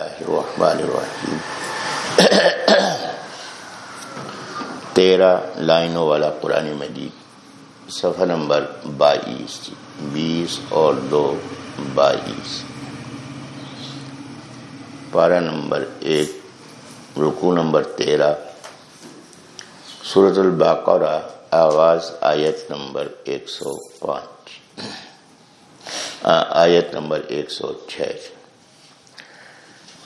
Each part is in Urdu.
اللہ الرحمن الرحیم تیرہ لائنوں والا قرآن مجید صفحہ نمبر بائیس بیس اور دو بائیس پارہ نمبر ایک رکو نمبر تیرہ صورت الباقرہ آواز آیت نمبر ایک سو پانچ آیت نمبر ایک سو چھ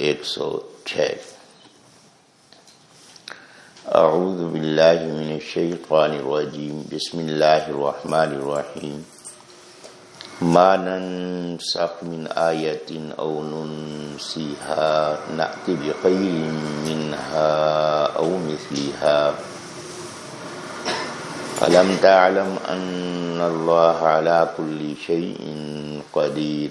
106 أعوذ بالله من الشيطان الرجيم بسم الله الرحمن الرحيم ما ننسخ من آية أو ننسيها نأتي بخير منها أو مثلها ألم تعلم أن الله على كل شيء قدير؟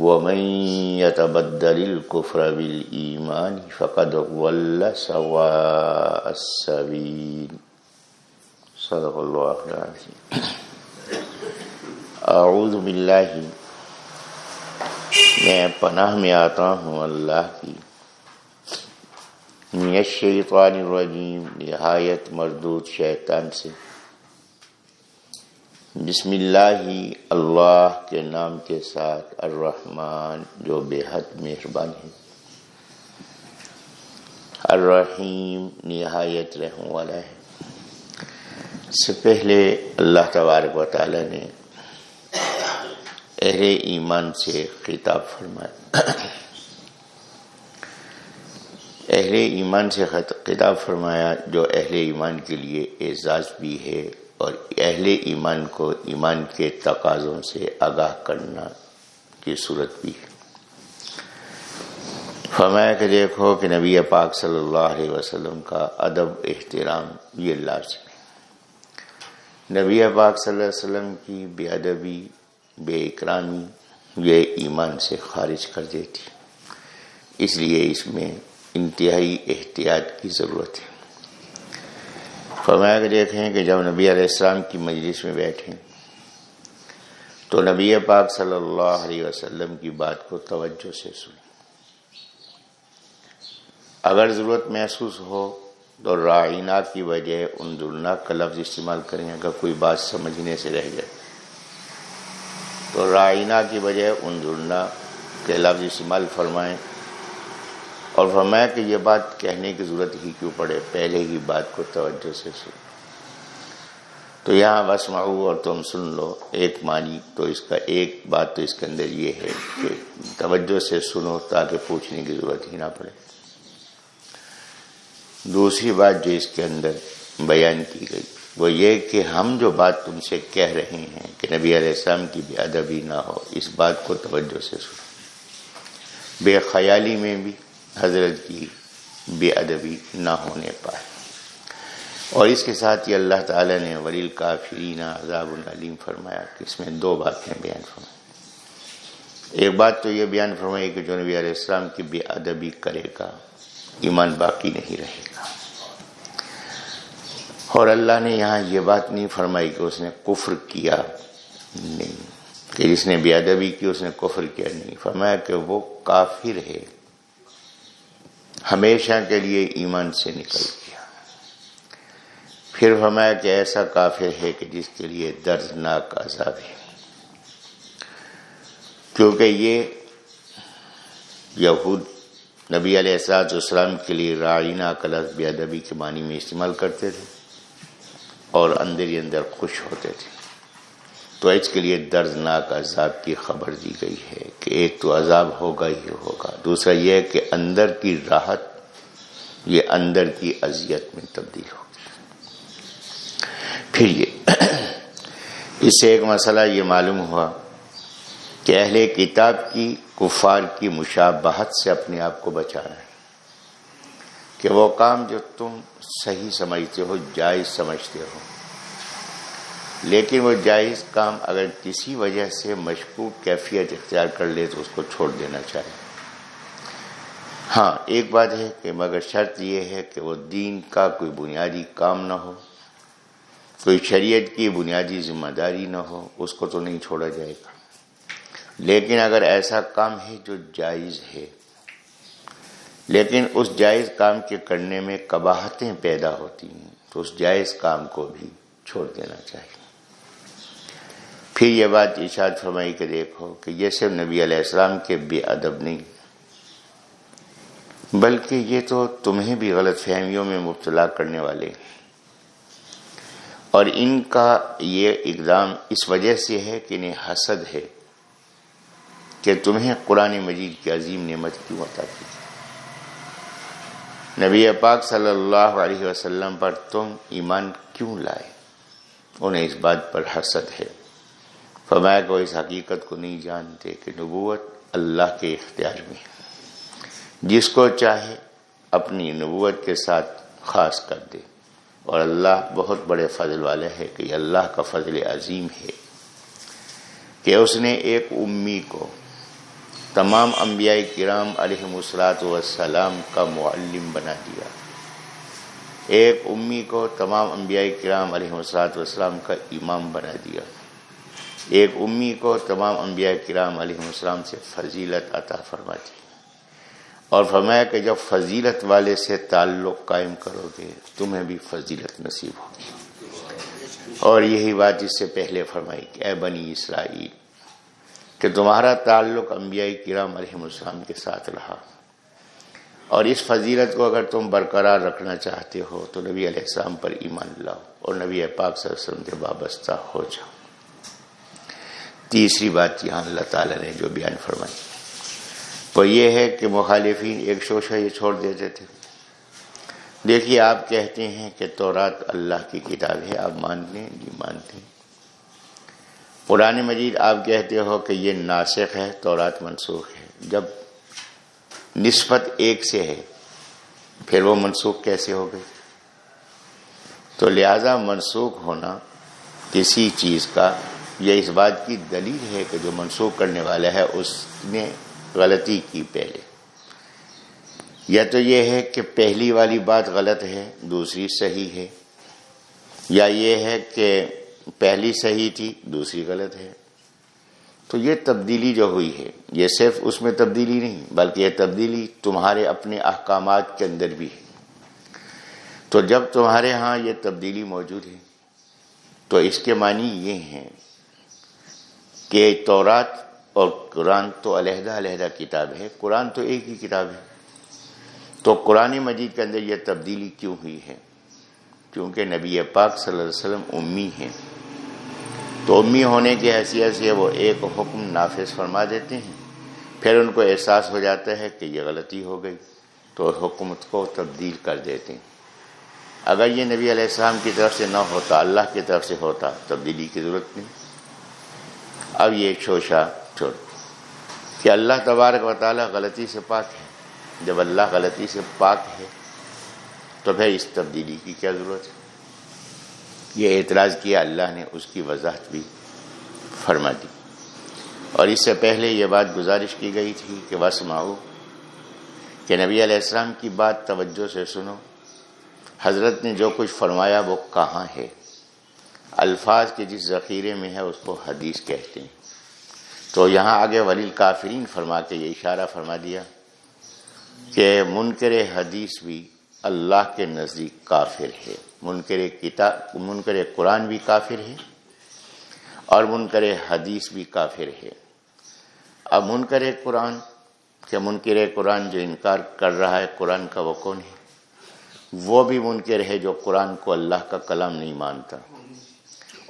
ومن يتبدل الكفر بالايمان فقد ضل سواء السبيل صدق الله العظيم. اعوذ باللہ میں پناہ میں آتا ہوں اللہ کی۔ من الشیطان الرجیم، نہایت مردود شیطان سے۔ بسم اللہ اللہ کے نام کے ساتھ الرحمن جو بے حد مہربان ہے۔ الرحیم نہایت رحم والا ہے۔ سے پہلے اللہ تبارک و تعالی نے اہل ایمان سے خطاب فرمایا۔ اہل ایمان سے خطاب فرمایا جو اہل ایمان کے لیے اعزاز بھی ہے۔ اور اہل ایمان کو ایمان کے تقاضوں سے آگاہ کرنا کی صورت بھی ہے۔ فرمایا کہ دیکھو کہ نبی پاک صلی اللہ علیہ وسلم کا ادب احترام یہ لازم ہے۔ نبی پاک صلی اللہ علیہ وسلم کی بے ادبی، بے اکرامی یہ ایمان سے خارج کر دیتی۔ اس لیے اس میں انتہائی احتیاط کی ضرورت ہے۔ فرمایا کہ دیکھیں کہ جب نبی علیہ السلام کی مجلس میں بیٹھیں تو نبی پاک صلی اللہ علیہ وسلم کی بات کو توجہ سے سنیں۔ اگر ضرورت محسوس ہو تو رائنا کی وجہ ان دلنا کا لفظ استعمال کریں اگر کوئی بات سمجھنے سے رہ جائے۔ تو رائنا کی وجہ اندرنا کے لفظ استعمال فرمائیں۔ اور فرمایا کہ یہ بات کہنے کی ضرورت ہی کیوں پڑے؟ پہلے ہی بات کو توجہ سے سن تو یہاں بس معو اور تم سن لو، ایک مانی تو اس کا، ایک بات تو اس کے اندر یہ ہے کہ توجہ سے سنو تاکہ پوچھنے کی ضرورت ہی نہ پڑے۔ دوسری بات جو اس کے اندر بیان کی گئی، وہ یہ کہ ہم جو بات تم سے کہہ رہے ہیں کہ نبی علیہ السلام کی بے ادبی نہ ہو، اس بات کو توجہ سے سنو۔ بے خیالی میں بھی حضرت کی بے ادبی نہ ہونے پائے۔ اور اس کے ساتھ ہی اللہ تعالیٰ نے ولیل کافرین عذاب العلیم فرمایا کہ اس میں دو باتیں بیان فرمائی ایک بات تو یہ بیان فرمائی کہ جو نبی علیہ السلام کی بے ادبی کرے گا، ایمان باقی نہیں رہے گا۔ اور اللہ نے یہاں یہ بات نہیں فرمائی کہ اس نے کفر کیا نہیں، کہ جس نے بے ادبی کی اس نے کفر کیا نہیں۔ فرمایا کہ وہ کافر ہے۔ ہمیشہ کے لیے ایمان سے نکل گیا۔ پھر فرمایا کہ ایسا کافر ہے کہ جس کے لیے دردناک عذاب ہے۔ کیونکہ یہ یہود نبی علیہ السلاط اسلام کے لیے رائنا کلف بے ادبی کے معنی میں استعمال کرتے تھے اور اندر ہی اندر خوش ہوتے تھے۔ تو اس کے لیے دردناک عذاب کی خبر دی گئی ہے کہ ایک تو عذاب ہوگا ہی ہوگا، دوسرا یہ کہ اندر کی راحت، یہ اندر کی اذیت میں تبدیل ہوگی پھر یہ اس سے ایک مسئلہ یہ معلوم ہوا کہ کہ اہل کتاب کی کفار کی مشابہت سے اپنے آپ کو بچانا ہے کہ وہ کام جو تم صحیح سمجھتے ہو، جائز سمجھتے ہو۔ لیکن وہ جائز کام اگر کسی وجہ سے مشکوک کیفیت اختیار کر لے تو اس کو چھوڑ دینا چاہیے۔ ہاں ایک بات ہے کہ مگر شرط یہ ہے کہ وہ دین کا کوئی بنیادی کام نہ ہو، کوئی شریعت کی بنیادی ذمہ داری نہ ہو، اس کو تو نہیں چھوڑا جائے گا۔ لیکن اگر ایسا کام ہے جو جائز ہے، لیکن اس جائز کام کے کرنے میں کباہتیں پیدا ہوتی ہیں، تو اس جائز کام کو بھی چھوڑ دینا چاہیے۔ پھر یہ بات اشاد فرمائی کہ دیکھو کہ یہ صرف نبی علیہ السلام کے بے ادب نہیں، بلکہ یہ تو تمہیں بھی غلط فہمیوں میں مبتلا کرنے والے اور ان کا یہ اقدام اس وجہ سے ہے کہ انہیں حسد ہے کہ تمہیں قرآن مجید کی عظیم نعمت کیوں عطا کی۔ نبی پاک صلی اللہ علیہ وسلم پر تم ایمان کیوں لائے؟ انہیں اس بات پر حسد ہے۔ فرمایا کہ وہ اس حقیقت کو نہیں جانتے کہ نبوت اللہ کے اختیار میں ہے۔ جس کو چاہے اپنی نبوت کے ساتھ خاص کر دے۔ اور اللہ بہت بڑے فضل والے ہے کہ یہ اللہ کا فضل عظیم ہے۔ کہ اس نے ایک امی کو تمام انبیاء کرام علیہ مسلاط وسلام کا معلم بنا دیا۔ ایک امی کو تمام انبیاء کرام علیہ مسلاط والسلام کا امام بنا دیا۔ ایک امی کو تمام انبیاء کرام علیہ السلام سے فضیلت عطا فرما دی اور فرمایا کہ جب فضیلت والے سے تعلق قائم کرو گے، تمہیں بھی فضیلت نصیب ہوگی۔ اور یہی بات اس سے پہلے فرمائی کہ اے بنی اسرائیل، کہ تمہارا تعلق انبیاء کرام علیہ السلام کے ساتھ رہا۔ اور اس فضیلت کو اگر تم برقرار رکھنا چاہتے ہو، تو نبی علیہ السلام پر ایمان لاؤ اور نبی پاک صلی اللہ علیہ وسلم کے وابستہ ہو جاؤ۔ تیسری بات یہاں اللہ تعالیٰ نے جو بیان فرمائی۔ وہ یہ ہے کہ مخالفین ایک شوشہ یہ چھوڑ دیتے تھے۔ دیکھیے، آپ کہتے ہیں کہ تورات اللہ کی کتاب ہے، آپ مانتے ہیں جی مانتے ہیں۔ قرآن مجید آپ کہتے ہو کہ یہ ناسخ ہے، تورات منسوخ ہے۔ جب نسبت ایک سے ہے، پھر وہ منسوخ کیسے ہو گئی تو لہذا منسوخ ہونا کسی چیز کا یہ اس بات کی دلیل ہے کہ جو منسوخ کرنے والا ہے، اس نے غلطی کی پہلے۔ یا تو یہ ہے کہ پہلی والی بات غلط ہے، دوسری صحیح ہے۔ یا یہ ہے کہ پہلی صحیح تھی، دوسری غلط ہے۔ تو یہ تبدیلی جو ہوئی ہے، یہ صرف اس میں تبدیلی نہیں، بلکہ یہ تبدیلی تمہارے اپنے احکامات کے اندر بھی ہے۔ تو جب تمہارے ہاں یہ تبدیلی موجود ہے، تو اس کے معنی یہ ہیں کہ تورات اور قرآن تو علیحدہ علیحدہ کتاب ہے۔ قرآن تو ایک ہی کتاب ہے۔ تو قرآن مجید کے اندر یہ تبدیلی کیوں ہوئی ہے؟ کیونکہ نبی پاک صلی اللہ علیہ وسلم امی ہیں۔ تو امی ہونے کی حیثیت سے وہ ایک حکم نافذ فرما دیتے ہیں۔ پھر ان کو احساس ہو جاتا ہے کہ یہ غلطی ہو گئی۔ تو حکومت کو تبدیل کر دیتے ہیں۔ اگر یہ نبی علیہ السلام کی طرف سے نہ ہوتا، اللہ کی طرف سے ہوتا، تبدیلی کی ضرورت نہیں۔ اب یہ شوشا چھوڑ۔ کہ اللہ تبارک و تعالیٰ غلطی سے پاک ہے۔ جب اللہ غلطی سے پاک ہے، تو پھر اس تبدیلی کی کیا ضرورت ہے؟ یہ اعتراض کیا اللہ نے، اس کی وضاحت بھی فرما دی۔ اور اس سے پہلے یہ بات گزارش کی گئی تھی کہ بس کہ نبی علیہ السلام کی بات توجہ سے سنو۔ حضرت نے جو کچھ فرمایا وہ کہاں ہے؟ الفاظ کے جس ذخیرے میں ہے اس کو حدیث کہتے ہیں۔ تو یہاں آگے ولیل کافرین فرما کے یہ اشارہ فرما دیا کہ منکر حدیث بھی اللہ کے نزدیک کافر ہے۔ منکر کتاب، منکر قرآن بھی کافر ہے اور منکر حدیث بھی کافر ہے۔ اب منکر قرآن، کہ منکر قرآن جو انکار کر رہا ہے، قرآن کا وہ کون ہے؟ وہ بھی منکر ہے جو قرآن کو اللہ کا کلام نہیں مانتا۔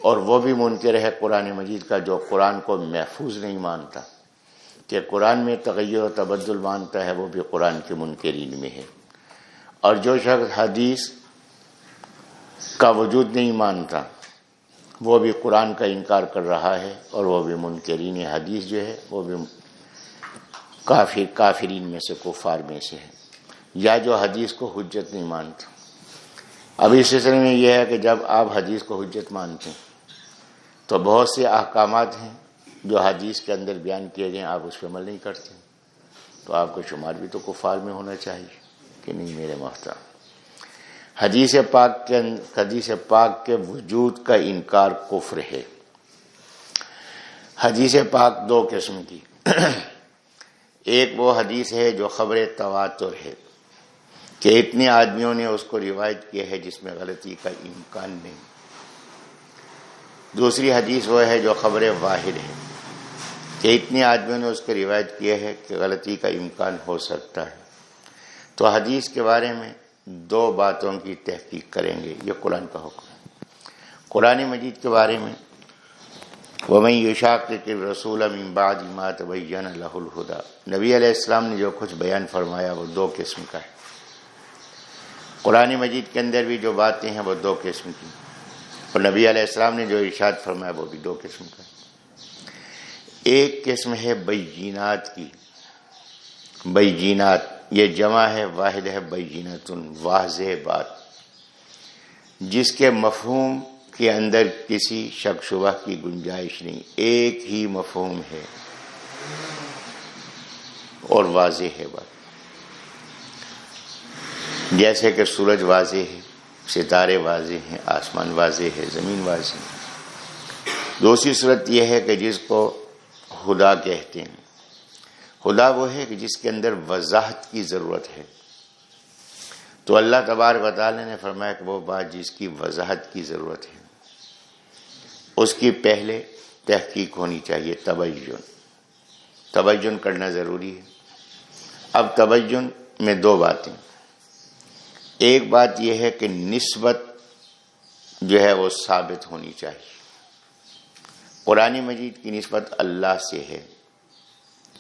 اور وہ بھی منکر ہے قرآن مجید کا جو قرآن کو محفوظ نہیں مانتا۔ کہ قرآن میں تغیر و تبدل مانتا ہے، وہ بھی قرآن کے منکرین میں ہے۔ اور جو شخص حدیث کا وجود نہیں مانتا، وہ بھی قرآن کا انکار کر رہا ہے اور وہ بھی منکرین حدیث جو ہے، وہ بھی کافر، کافرین میں سے، کفار میں سے ہے۔ یا جو حدیث کو حجت نہیں مانتا۔ اب اس سلسلے میں یہ ہے کہ جب آپ حدیث کو حجت مانتے ہیں تو بہت سے احکامات ہیں جو حدیث کے اندر بیان کیے گئے آپ اس پہ عمل نہیں کرتے۔ تو آپ کا شمار بھی تو کفار میں ہونا چاہیے کہ نہیں میرے محترم۔ حدیث پاک کے حدیث پاک کے وجود کا انکار کفر ہے۔ حدیث پاک دو قسم کی۔ ایک وہ حدیث ہے جو خبر تواتر ہے، کہ اتنے آدمیوں نے اس کو روایت کیا ہے جس میں غلطی کا امکان نہیں۔ دوسری حدیث وہ ہے جو خبر واحد ہے کہ اتنے آدمیوں نے اس کو روایت کیا ہے کہ غلطی کا امکان ہو سکتا ہے۔ تو حدیث کے بارے میں دو باتوں کی تحقیق کریں گے، یہ قرآن کا حکم ہے۔ قرآن مجید کے بارے میں وہ میں یوشاق کے رسول امباد امات بین اللہ الہدا نبی علیہ السلام نے جو کچھ بیان فرمایا وہ دو قسم کا ہے۔ قرآن مجید کے اندر بھی جو باتیں ہیں وہ دو قسم کی ہیں۔ اور نبی علیہ السلام نے جو ارشاد فرمایا وہ بھی دو قسم کا ایک قسم ہے بینات کی۔ بینات یہ جمع ہے، واحد ہے بینت واضح بات۔ جس کے مفہوم کے اندر کسی شک شبہ کی گنجائش نہیں، ایک ہی مفہوم ہے۔ اور واضح ہے بات۔ جیسے کہ سورج واضح ہے ستارے واضح ہیں، آسمان واضح ہے، زمین واضح ہے۔ دوسری صورت یہ ہے کہ جس کو خدا کہتے ہیں۔ خدا وہ ہے کہ جس کے اندر وضاحت کی ضرورت ہے۔ تو اللہ تبار تعالی نے فرمایا کہ وہ بات جس کی وضاحت کی ضرورت ہے، اس کی پہلے تحقیق ہونی چاہیے، تبین۔ تبین کرنا ضروری ہے۔ اب تبین میں دو باتیں۔ ایک بات یہ ہے کہ نسبت جو ہے وہ ثابت ہونی چاہیے۔ قرآن مجید کی نسبت اللہ سے ہے،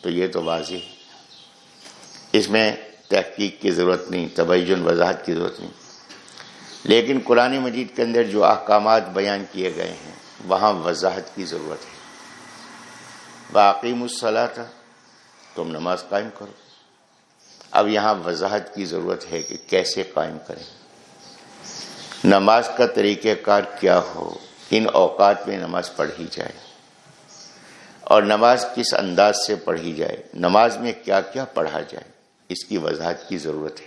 تو یہ تو واضح ہے۔ اس میں تحقیق کی ضرورت نہیں تبین وضاحت کی ضرورت نہیں۔ لیکن قرآن مجید کے اندر جو احکامات بیان کیے گئے ہیں، وہاں وضاحت کی ضرورت ہے۔ باقی مسلح تھا تم نماز قائم کرو۔ اب یہاں وضاحت کی ضرورت ہے کہ کیسے قائم کریں۔ نماز کا طریقہ کار کیا ہو کن اوقات میں نماز پڑھی جائے۔ اور نماز کس انداز سے پڑھی جائے، نماز میں کیا کیا پڑھا جائے، اس کی وضاحت کی ضرورت ہے۔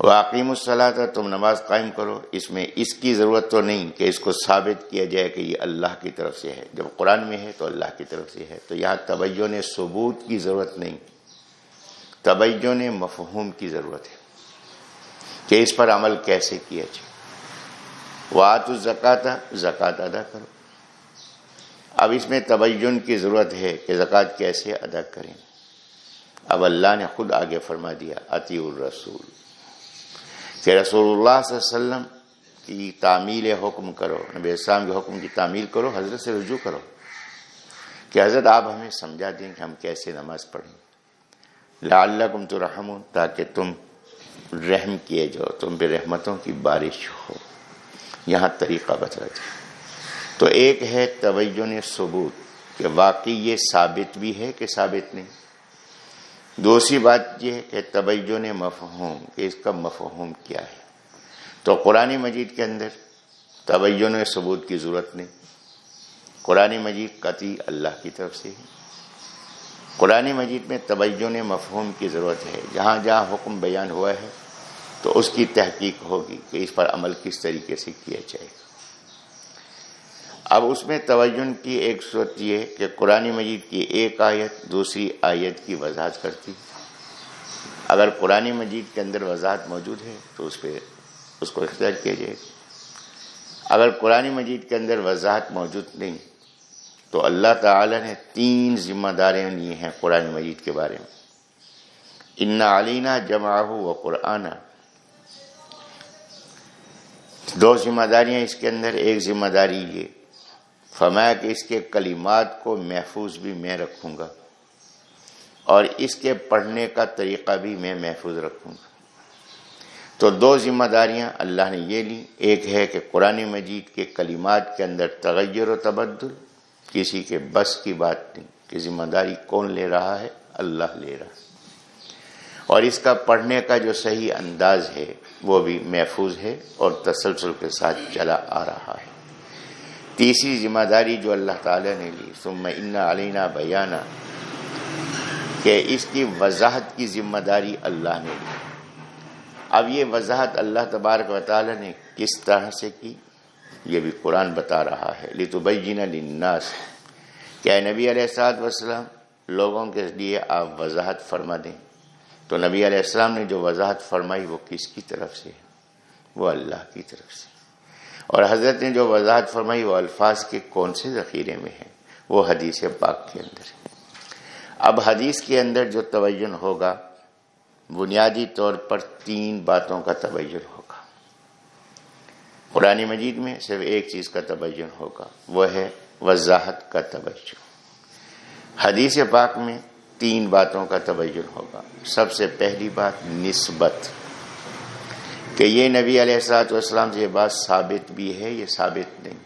واقعی مسلح تھا تم نماز قائم کرو۔ اس میں اس کی ضرورت تو نہیں کہ اس کو ثابت کیا جائے کہ یہ اللہ کی طرف سے ہے۔ جب قرآن میں ہے تو اللہ کی طرف سے ہے۔ تو یہاں توجہ ثبوت کی ضرورت نہیں۔ توجہ مفہوم کی ضرورت ہے کہ اس پر عمل کیسے کیا جائے۔ وات الزکات زکوٰۃ ادا کرو۔ اب اس میں تبین کی ضرورت ہے کہ زکوٰۃ کیسے ادا کریں۔ اب اللہ نے خود آگے فرما دیا عطی الرسول۔ کہ رسول اللہ صلی اللہ علیہ وسلم کی تعمیل حکم کرو، نبی اسلام کے حکم کی تعمیل کرو، حضرت سے رجوع کرو۔ کہ حضرت آپ ہمیں سمجھا دیں کہ ہم کیسے نماز پڑھیں۔ لعلکم ترحمون تاکہ تم رحم کیے جاؤ، تم پہ رحمتوں کی بارش ہو۔ یہاں طریقہ بتا جائے تو ایک ہے توجن ثبوت، کہ واقعی یہ ثابت بھی ہے کہ ثابت نہیں۔ دوسری بات یہ ہے کہ توجن مفہوم، کہ اس کا مفہوم کیا ہے۔ تو قرآن مجید کے اندر توجن ثبوت کی ضرورت نہیں۔ قرآن مجید قطعی اللہ کی طرف سے ہے۔ قرآن مجید میں توجن مفہوم کی ضرورت ہے۔ جہاں جہاں حکم بیان ہوا ہے، تو اس کی تحقیق ہوگی کہ اس پر عمل کس طریقے سے کیا جائے گا۔ اب اس میں توجن کی ایک صورت یہ کہ قرآن مجید کی ایک آیت دوسری آیت کی وضاحت کرتی اگر قرآن مجید کے اندر وضاحت موجود ہے، تو اس پہ اس کو اختیار کیا جائے اگر قرآن مجید کے اندر وضاحت موجود نہیں تو اللہ تعالی نے تین ذمہ داریاں لی ہیں قرآن مجید کے بارے میں۔ ان علینہ جمع و قرآن دو ذمہ داریاں اس کے اندر، ایک ذمہ داری یہ فرمایا کہ اس کے کلمات کو محفوظ بھی میں رکھوں گا اور اس کے پڑھنے کا طریقہ بھی میں محفوظ رکھوں گا۔ تو دو ذمہ داریاں اللہ نے یہ لی ایک ہے کہ قرآن مجید کے کلمات کے اندر تغیر و تبدل کسی کے بس کی بات نہیں، کہ ذمہ داری کون لے رہا ہے؟ اللہ لے رہا ہے۔ اور اس کا پڑھنے کا جو صحیح انداز ہے، وہ بھی محفوظ ہے اور تسلسل کے ساتھ چلا آ رہا ہے۔ تیسری ذمہ داری جو اللہ تعالی نے لی، ثم ان علینا بیانہ کہ اس کی وضاحت کی ذمہ داری اللہ نے لی۔ اب یہ وضاحت اللہ تبارک و تعالی نے کس طرح سے کی؟ یہ بھی قرآن بتا رہا ہے۔ لتبین للناس۔ کیا نبی علیہ السلاط وسلم لوگوں کے لیے آپ وضاحت فرما دیں؟ تو نبی علیہ السلام نے جو وضاحت فرمائی وہ کس کی طرف سے؟ وہ اللہ کی طرف سے۔ اور حضرت نے جو وضاحت فرمائی وہ الفاظ کے کون سے ذخیرے میں ہیں؟ وہ حدیث پاک کے اندر۔ ہے اب حدیث کے اندر جو توجن ہوگا، بنیادی طور پر تین باتوں کا تبین ہوگا۔ قرآن مجید میں صرف ایک چیز کا تبین ہوگا، وہ ہے وضاحت کا توجہ حدیث پاک میں تین باتوں کا تبین ہوگا۔ سب سے پہلی بات نسبت، کہ یہ نبی علیہ السلاط والسلام سے یہ بات ثابت بھی ہے، یہ ثابت نہیں۔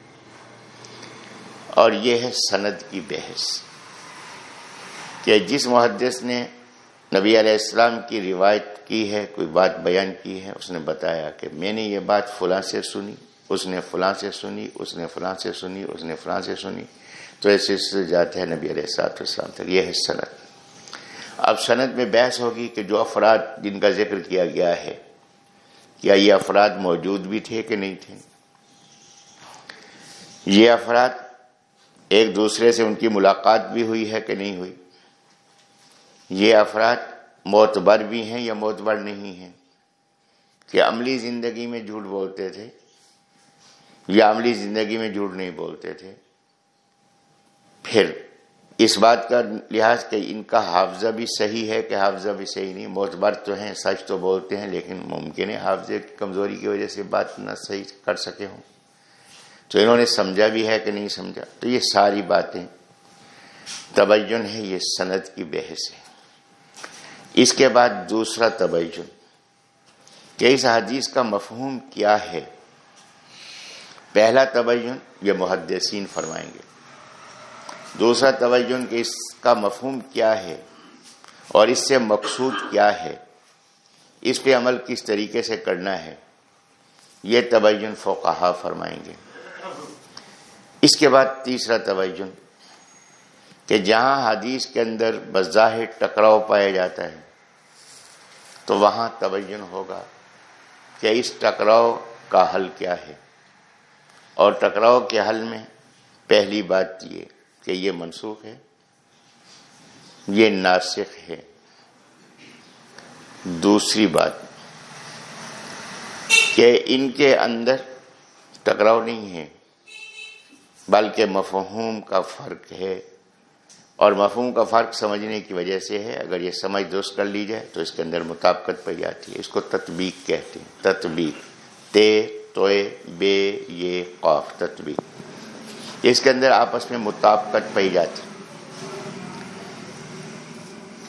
اور یہ ہے سند کی بحث، کہ جس محدث نے نبی علیہ السلام کی روایت کی ہے، کوئی بات بیان کی ہے، اس نے بتایا کہ میں نے یہ بات فلاں سے سنی، اس نے فلاں سے سنی، اس نے فلاں سے سنی، اس نے فلاں سے سنی۔ تو ایسے جاتے ہیں نبی علیہ السلاط والسلام تک۔ یہ ہے صنعت اب صنعت میں بحث ہوگی کہ جو افراد جن کا ذکر کیا گیا ہے، کیا یہ افراد موجود بھی تھے کہ نہیں تھے؟ یہ افراد ایک دوسرے سے ان کی ملاقات بھی ہوئی ہے کہ نہیں ہوئی؟ یہ افراد معتبر بھی ہیں یا معتبر نہیں ہیں؟ کہ عملی زندگی میں جھوٹ بولتے تھے یا عملی زندگی میں جھوٹ نہیں بولتے تھے؟ پھر اس بات کا لحاظ کہ ان کا حافظہ بھی صحیح ہے کہ حافظہ بھی صحیح نہیں، معتبر تو ہیں، سچ تو بولتے ہیں، لیکن ممکن ہے حافظے کی کمزوری کی وجہ سے بات نہ صحیح کر سکے ہوں۔ تو انہوں نے سمجھا بھی ہے کہ نہیں سمجھا؟ تو یہ ساری باتیں تبین ہے یہ سند کی بحث ہے۔ اس کے بعد دوسرا تبین کہ اس حدیث کا مفہوم کیا ہے؟ پہلا تبین یہ محدثین فرمائیں گے۔ دوسرا تبین کہ اس کا مفہوم کیا ہے اور اس سے مقصود کیا ہے؟ اس پہ عمل کس طریقے سے کرنا ہے؟ یہ تبین فوقہ فرمائیں گے۔ اس کے بعد تیسرا تبین کہ جہاں حدیث کے اندر بظاہر ٹکراؤ پایا جاتا ہے، تو وہاں تبین ہوگا کہ اس ٹکراؤ کا حل کیا ہے۔ اور ٹکراؤ کے حل میں پہلی بات یہ کہ یہ منسوخ ہے، یہ ناسخ ہے۔ دوسری بات کہ ان کے اندر ٹکراؤ نہیں ہے، بلکہ مفہوم کا فرق ہے۔ اور مفہوم کا فرق سمجھنے کی وجہ سے ہے، اگر یہ سمجھ درست کر لی جائے تو اس کے اندر مطابقت پہ جاتی ہے۔ اس کو تطبیق کہتے ہیں۔ تطبیق۔ تے، توئے، بے، یہ قوف تطبیق۔ اس کے اندر آپس میں مطابقت پی جاتی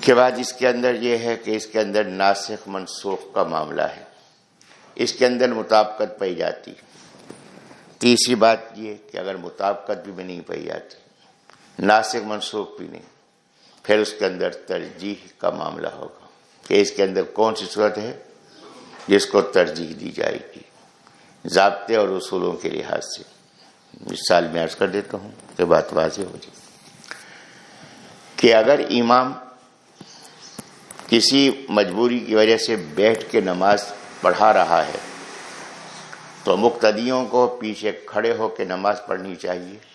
کے بعد اس کے اندر یہ ہے کہ اس کے اندر ناسخ منسوخ کا معاملہ ہے۔ اس کے اندر مطابقت پی جاتی تیسری بات یہ کہ اگر مطابقت بھی نہیں پی جاتی ناسخ منسوخ بھی نہیں۔ پھر اس کے اندر ترجیح کا معاملہ ہوگا کہ اس کے اندر کون سی صورت ہے جس کو ترجیح دی جائے گی۔ ضابطے اور اصولوں کے لحاظ سے۔ اس سال میں عرض کر دیتا ہوں کہ بات واضح ہو جائے۔ کہ اگر امام کسی مجبوری کی وجہ سے بیٹھ کے نماز پڑھا رہا ہے تو مقتدیوں کو پیچھے کھڑے ہو کے نماز پڑھنی چاہیے۔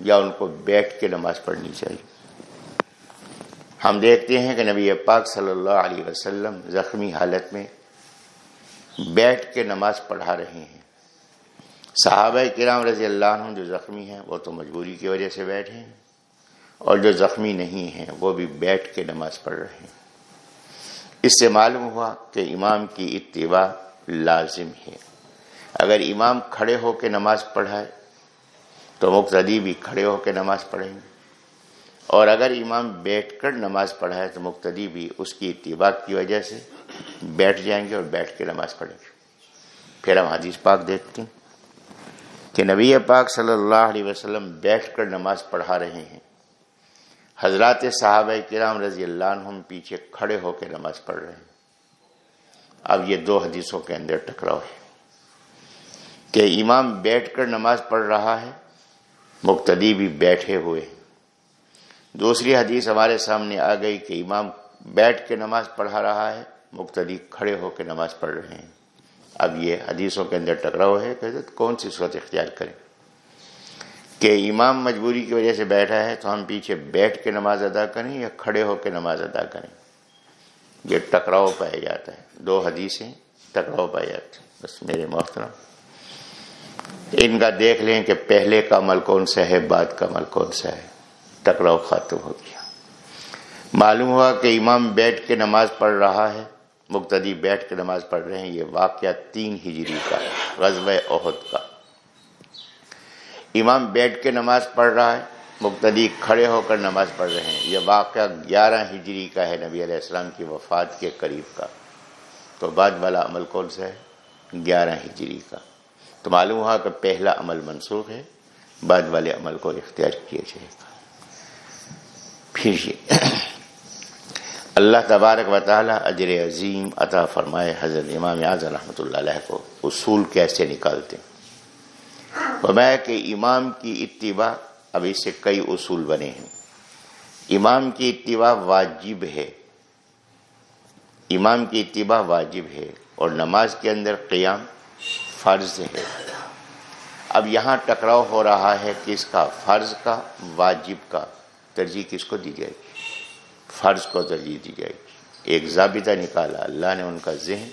یا ان کو بیٹھ کے نماز پڑھنی چاہیے۔ ہم دیکھتے ہیں کہ نبی پاک صلی اللہ علیہ وسلم زخمی حالت میں بیٹھ کے نماز پڑھا رہے ہیں۔ صحابہ کرام رضی اللہ عنہ جو زخمی ہیں، وہ تو مجبوری کی وجہ سے بیٹھے ہیں۔ اور جو زخمی نہیں ہیں، وہ بھی بیٹھ کے نماز پڑھ رہے ہیں۔ اس سے معلوم ہوا کہ امام کی اتباع لازم ہے۔ اگر امام کھڑے ہو کے نماز پڑھائے تو مقتدی بھی کھڑے ہو کے نماز پڑھیں گے۔ اور اگر امام بیٹھ کر نماز پڑھائے تو مقتدی بھی اس کی اتباع کی وجہ سے بیٹھ جائیں گے اور بیٹھ کے نماز پڑھیں گے۔ پھر ہم حدیث پاک دیکھتے ہیں کہ نبی پاک صلی اللہ علیہ وسلم بیٹھ کر نماز پڑھا رہے ہیں۔ حضرات صحابہ کرام رضی اللہ عنہم پیچھے کھڑے ہو کے نماز پڑھ رہے ہیں۔ اب یہ دو حدیثوں کے اندر ٹکراؤ ہے کہ امام بیٹھ کر نماز پڑھ رہا ہے مقتدی بھی بیٹھے ہوئے دوسری حدیث ہمارے سامنے آ گئی کہ امام بیٹھ کے نماز پڑھا رہا ہے، مقتدی کھڑے ہو کے نماز پڑھ رہے ہیں۔ اب یہ حدیثوں کے اندر ٹکراؤ ہے کہ کون سی صورت اختیار کریں؟ کہ امام مجبوری کی وجہ سے بیٹھا ہے تو ہم پیچھے بیٹھ کے نماز ادا کریں یا کھڑے ہو کے نماز ادا کریں؟ یہ ٹکراؤ پایا جاتا ہے۔ دو حدیثیں ٹکراؤ پائے جاتے ہیں۔ بس میرے محترم ان کا دیکھ لیں کہ پہلے کا عمل کون سا ہے، بعد کا عمل کون سا ہے۔ ٹکراؤ ختم ہو گیا۔ معلوم ہوا کہ امام بیٹھ کے نماز پڑھ رہا ہے، مقتدی بیٹھ کے نماز پڑھ رہے ہیں، یہ واقعہ تین ہجری کا ہے غزب عہد کا۔ امام بیٹھ کے نماز پڑھ رہا ہے، مقتدی کھڑے ہو کر نماز پڑھ رہے ہیں۔ یہ واقعہ گیارہ ہجری کا ہے، نبی علیہ السلام کی وفات کے قریب کا۔ تو بعد والا عمل کون سا ہے؟ گیارہ ہجری کا۔ تو معلوم ہوا کہ پہلا عمل منسوخ ہے، بعد والے عمل کو اختیار کیا جائے گا۔ پھر یہ۔ اللہ تبارک و تعالیٰ اجر عظیم عطا فرمائے حضرت امام اعظم رحمۃ اللہ علیہ کو، اصول کیسے نکالتے فرمایا کہ امام کی اتباع، اب اس سے کئی اصول بنے ہیں۔ امام کی اتباع واجب ہے۔ امام کی اتباع واجب ہے اور نماز کے اندر قیام فرض ہے۔ اب یہاں ٹکراؤ ہو رہا ہے کس کا فرض کا واجب کا ترجیح کس کو دی جائے گی؟ فرض کو ترجیح دی جائے گی۔ ایک ضابطہ نکالا۔ اللہ نے ان کا ذہن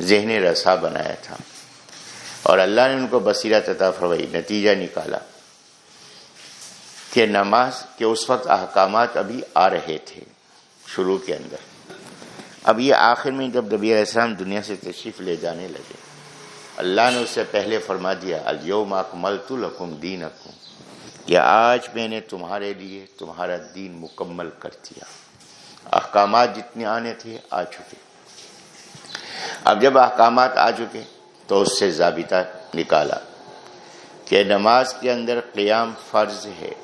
ذہن رسا بنایا تھا۔ اور اللہ نے ان کو بصیرہ تطا فرمائی، نتیجہ نکالا۔ کہ نماز کے اس وقت احکامات ابھی آ رہے تھے شروع کے اندر۔ اب یہ آخر میں جب نبی علیہ السلام دنیا سے تشریف لے جانے لگے اللہ نے اس سے پہلے فرما دیا اليوم اکملت لکم دینکم کہ آج میں نے تمہارے لیے تمہارا دین مکمل کر دیا۔ احکامات جتنے آنے تھے، آ چکے۔ اب جب احکامات آ چکے، تو اس سے ضابطہ نکالا کہ نماز کے اندر قیام فرض ہے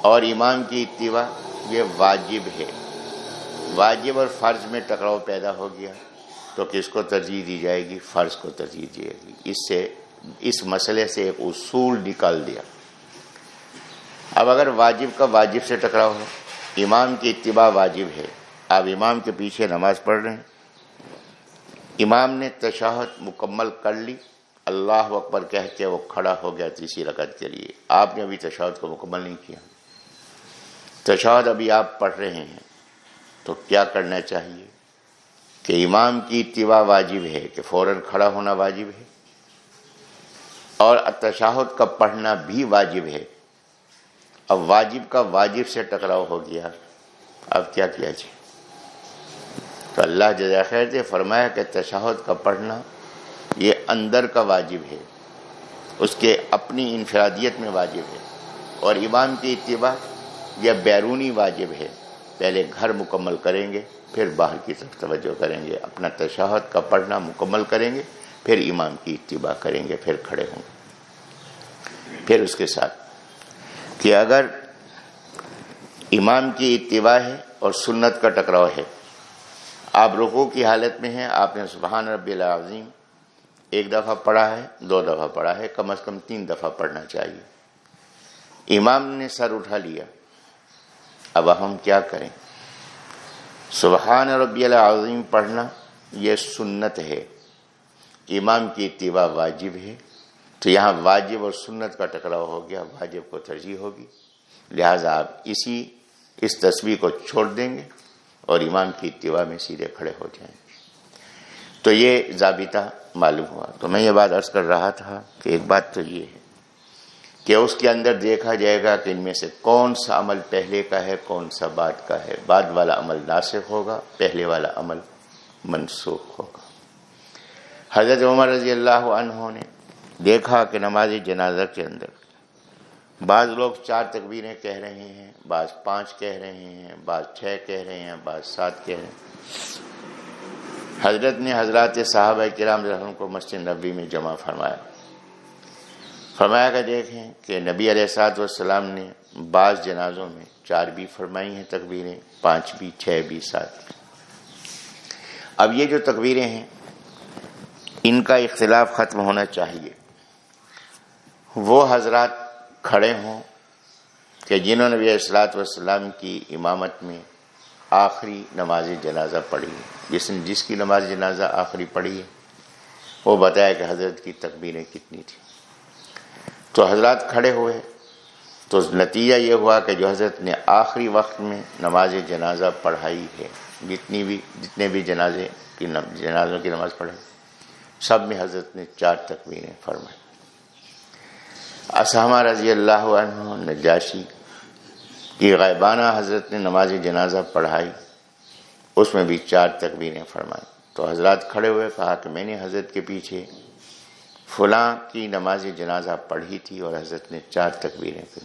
اور امام کی اتباع یہ واجب ہے۔ واجب اور فرض میں ٹکراؤ پیدا ہو گیا۔ تو کس کو ترجیح دی جائے گی؟ فرض کو ترجیح دی جائے گی۔ اس سے، اس مسئلے سے ایک اصول نکال دیا۔ اب اگر واجب کا واجب سے ٹکراؤ ہو، امام کی اتباع واجب ہے۔ آپ امام کے پیچھے نماز پڑھ رہے ہیں۔ امام نے تشاہد مکمل کر لی۔ اللہ اکبر کہہ کے وہ کھڑا ہو گیا تیسری رکعت کے لیے۔ آپ نے ابھی تشاہد کو مکمل نہیں کیا۔ تشاہد ابھی آپ پڑھ رہے ہیں۔ تو کیا کرنا چاہیے؟ کہ امام کی اتباع واجب ہے، کہ فوراً کھڑا ہونا واجب ہے، اور تشاہد کا پڑھنا بھی واجب ہے۔ اب واجب کا واجب سے ٹکراؤ ہو گیا، اب کیا کیا جائے؟ تو اللہ جزا خیر دے فرمایا کہ تشہد کا پڑھنا یہ اندر کا واجب ہے، اس کے اپنی انفرادیت میں واجب ہے، اور امام کی اتباع یہ بیرونی واجب ہے۔ پہلے گھر مکمل کریں گے، پھر باہر کی طرف توجہ کریں گے، اپنا تشہد کا پڑھنا مکمل کریں گے، پھر امام کی اتباع کریں گے، پھر کھڑے ہوں گے۔ پھر اس کے ساتھ کہ اگر امام کی اتباع ہے اور سنت کا ٹکراؤ ہے، آپ رکو کی حالت میں ہیں، آپ نے سبحان ربی العظیم ایک دفعہ پڑھا ہے، دو دفعہ پڑھا ہے، کم از کم تین دفعہ پڑھنا چاہیے۔ امام نے سر اٹھا لیا۔ اب ہم کیا کریں؟ سبحان ربی العظیم پڑھنا یہ سنت ہے۔ امام کی اتباع واجب ہے۔ تو یہاں واجب اور سنت کا ٹکراؤ ہو گیا، واجب کو ترجیح ہوگی۔ لہذا آپ اسی، اس تصویر کو چھوڑ دیں گے اور امام کی اتباع میں سیدھے کھڑے ہو جائیں۔ گے تو یہ ضابطہ معلوم ہوا۔ تو میں یہ بات عرض کر رہا تھا کہ ایک بات تو یہ ہے۔ کہ اس کے اندر دیکھا جائے گا کہ ان میں سے کون سا عمل پہلے کا ہے، کون سا بعد کا ہے۔ بعد والا عمل ناسخ ہوگا، پہلے والا عمل منسوخ ہوگا۔ حضرت عمر رضی اللہ عنہ نے دیکھا کہ نماز جنازہ کے اندر بعض لوگ چار تکبیریں کہہ رہے ہیں، بعض پانچ کہہ رہے ہیں، بعض چھ کہہ رہے ہیں، بعض سات کہہ رہے ہیں۔ حضرت نے حضرات صحابہ کرام رحم کو مسجد نبی میں جمع فرمایا۔ فرمایا کہ دیکھیں کہ نبی علیہ سات والسلام نے بعض جنازوں میں چار بھی فرمائی ہیں تکبیریں، پانچ بھی، چھ بھی، سات بھی۔ اب یہ جو تکبیریں ہیں، ان کا اختلاف ختم ہونا چاہیے۔ وہ حضرات کھڑے ہوں کہ جنہوں نے بھی اصلاۃ والسلام کی امامت میں آخری نماز جنازہ پڑھی جس نے جس کی نماز جنازہ آخری پڑھی ہے، وہ بتایا کہ حضرت کی تکبیریں کتنی تھیں۔ تو حضرات کھڑے ہوئے۔ تو نتیجہ یہ ہوا کہ جو حضرت نے آخری وقت میں نماز جنازہ پڑھائی ہے، جتنی بھی جتنے بھی جنازے کی جنازوں کی نماز پڑھائی، سب میں حضرت نے چار تکبیریں فرمائی۔ اسامہ رضی اللہ عنہ نجاشی کی غیبانہ حضرت نے نماز جنازہ پڑھائی، اس میں بھی چار تکبیریں فرمائی۔ تو حضرات کھڑے ہوئے، کہا کہ میں نے حضرت کے پیچھے فلاں کی نماز جنازہ پڑھی تھی اور حضرت نے چار تکبیریں کی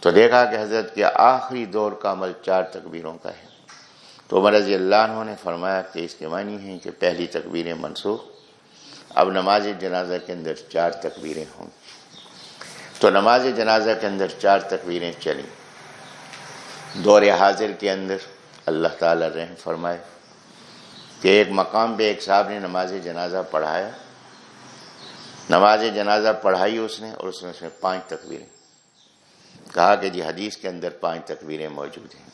تو دیکھا کہ حضرت کے آخری دور کا عمل چار تکبیروں کا ہے۔ تو عمر رضی اللہ عنہ نے فرمایا کہ اس کے معنی ہیں کہ پہلی تکبیریں منسوخ، اب نماز جنازہ کے اندر چار تکبیریں ہوں۔ تو نماز جنازہ کے اندر چار تکبیریں چلیں۔ دور حاضر کے اندر اللہ تعالی رحم فرمائے کہ ایک مقام پہ ایک صاحب نے نماز جنازہ پڑھایا۔ نماز جنازہ پڑھائی اس نے اور اس نے اس میں پانچ تکبیریں۔ کہا کہ جی حدیث کے اندر پانچ تکبیریں موجود ہیں۔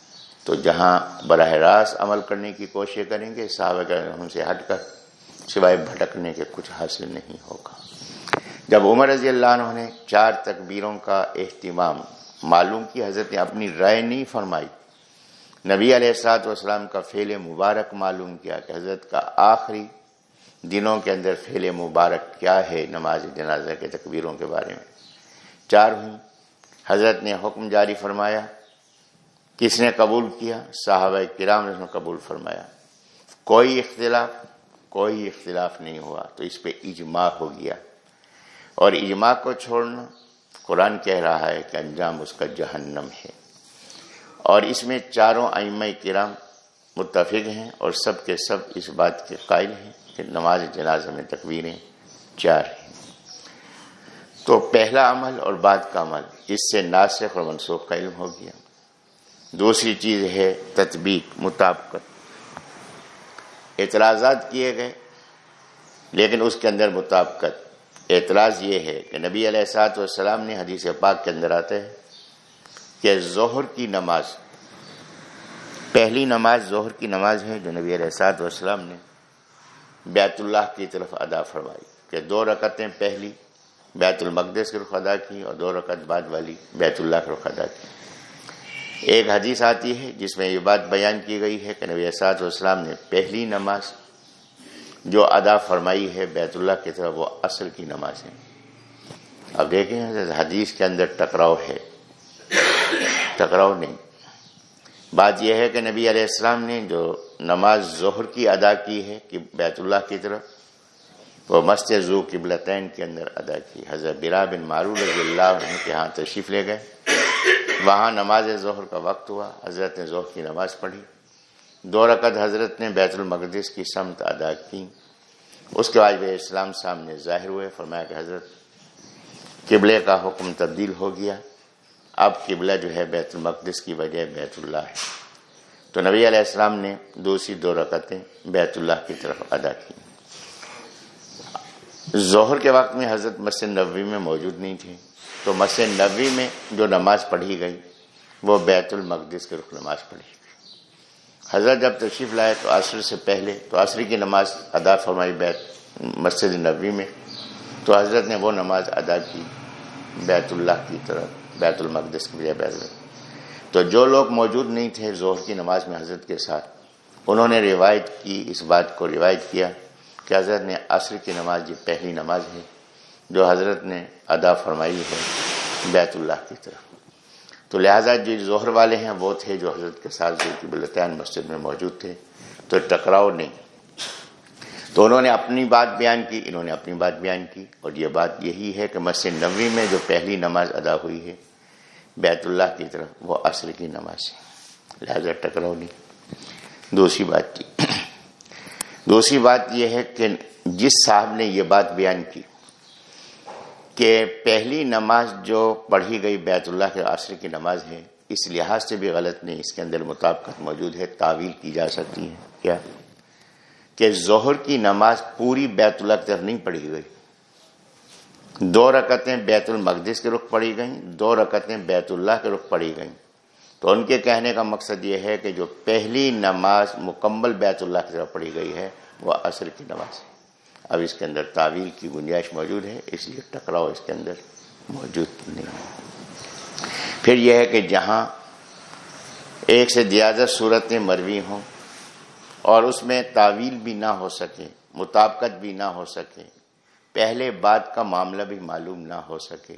تو جہاں براہ راست عمل کرنے کی کوشش کریں گے، صحابہ ان سے ہٹ کر سوائے بھٹکنے کے کچھ حاصل نہیں ہوگا۔ جب عمر رضی اللہ عنہ نے چار تکبیروں کا اہتمام معلوم کی، حضرت نے اپنی رائے نہیں فرمائی۔ نبی علیہ السلاط والسلام کا فعل مبارک معلوم کیا کہ حضرت کا آخری دنوں کے اندر فعل مبارک کیا ہے نماز جنازہ کے تکبیروں کے بارے میں۔ چار ہوئی حضرت نے حکم جاری فرمایا۔ کس نے قبول کیا؟ صحابہ کرام نے قبول فرمایا۔ کوئی اختلاف کوئی اختلاف نہیں ہوا۔ تو اس پہ اجماع ہو گیا۔ اور اجماع کو چھوڑنا قرآن کہہ رہا ہے کہ انجام اس کا جہنم ہے۔ اور اس میں چاروں ائمہ کرام متفق ہیں اور سب کے سب اس بات کے قائل ہیں۔ نماز جنازہ میں تکبیریں چار ہیں۔ تو پہلا عمل اور بعد کا عمل، اس سے ناسخ اور منسوخ کا علم ہو گیا۔ دوسری چیز ہے تطبیق، مطابقت۔ اعتراضات کیے گئے، لیکن اس کے اندر مطابقت۔ اعتراض یہ ہے کہ نبی علیہ سات والسلام نے حدیث پاک کے اندر آتے ہیں کہ ظہر کی نماز، پہلی نماز ظہر کی نماز ہے جو نبی علیہ سات والسلام نے بیت اللہ کی طرف ادا فرمائی کہ دو رکعتیں پہلی بیت المقدس کی رخ ادا کی اور دو رکعت بعد والی بیت اللہ کی رخ ادا کی۔ ایک حدیث آتی ہے جس میں یہ بات بیان کی گئی ہے کہ نبی اسات والسلام نے پہلی نماز جو ادا فرمائی ہے بیت اللہ کی طرف وہ اصل کی نماز ہے۔ اب دیکھیں حدیث کے اندر ٹکراؤ ہے۔ ٹکراؤ نہیں۔ بات یہ ہے کہ نبی علیہ السلام نے جو نماز ظہر کی ادا کی ہے کہ بیت اللہ کی طرف، وہ مسجد زو قبلتین کے اندر ادا کی۔ حضرت برا بن معروف رضی اللہ عنہ کے ہاں تشریف لے گئے۔ وہاں نماز ظہر کا وقت ہوا، حضرت نے ظہر کی نماز پڑھی۔ دو رکعت حضرت نے بیت المقدس کی سمت ادا کی۔ اس کے بعد وہ اسلام سامنے ظاہر ہوئے، فرمایا کہ حضرت، قبلے کا حکم تبدیل ہو گیا۔ اب قبلہ جو ہے بیت المقدس کی وجہ بیت اللہ ہے۔ تو نبی علیہ السلام نے دوسری دو رکعتیں بیت اللہ کی طرف ادا کی۔ ظہر کے وقت میں حضرت مسجد نبوی میں موجود نہیں تھے تو مسجد نبی میں جو نماز پڑھی گئی، وہ بیت المقدس کے رخ نماز پڑھی۔ گئی حضرت جب تشریف لائے تو عصر سے پہلے، تو عصر کی نماز ادا فرمائی بیت مسجد نبی میں۔ تو حضرت نے وہ نماز ادا کی بیت اللہ کی طرف، بیت المقدس کی بجائے بیت اللہ۔ تو جو لوگ موجود نہیں تھے ظہر کی نماز میں حضرت کے ساتھ، انہوں نے روایت کی، اس بات کو روایت کیا کہ حضرت نے عصر کی نماز یہ پہلی نماز ہے جو حضرت نے ادا فرمائی ہے بیت اللہ کی طرف۔ تو لہٰذا جو ظہر والے ہیں وہ تھے جو حضرت کے ساتھ کی بلطین مسجد میں موجود تھے۔ تو ٹکراؤ نہیں۔ تو انہوں نے اپنی بات بیان کی، انہوں نے اپنی بات بیان کی اور یہ بات یہی ہے کہ مسجد نبوی میں جو پہلی نماز ادا ہوئی ہے بیت اللہ کی طرف، وہ اصل کی نماز ہے۔ لہٰذا ٹکراؤ نہیں۔ دوسری بات کی۔ دوسری بات یہ ہے کہ جس صاحب نے یہ بات بیان کی کہ پہلی نماز جو پڑھی گئی بیت اللہ کے عصر کی نماز ہے، اس لحاظ سے بھی غلط نہیں، اس کے اندر مطابقت موجود ہے، تعویل کی جا سکتی ہے۔ کیا؟ کہ ظہر کی نماز پوری بیت اللہ کی طرف نہیں پڑھی گئی۔ دو رکتیں بیت المقدس کے رخ پڑھی گئیں، دو رکتیں بیت اللہ کے رخ پڑھی گئیں۔ تو ان کے کہنے کا مقصد یہ ہے کہ جو پہلی نماز مکمل بیت اللہ کی طرف پڑھی گئی ہے، وہ عصر کی نماز ہے۔ اب اس کے اندر تعویل کی گنجائش موجود ہے، اس لیے ٹکراؤ اس کے اندر موجود نہیں ہے۔ پھر یہ ہے کہ جہاں ایک سے زیادہ صورتیں مروی ہوں اور اس میں تعویل بھی نہ ہو سکے، مطابقت بھی نہ ہو سکے پہلے بات کا معاملہ بھی معلوم نہ ہو سکے۔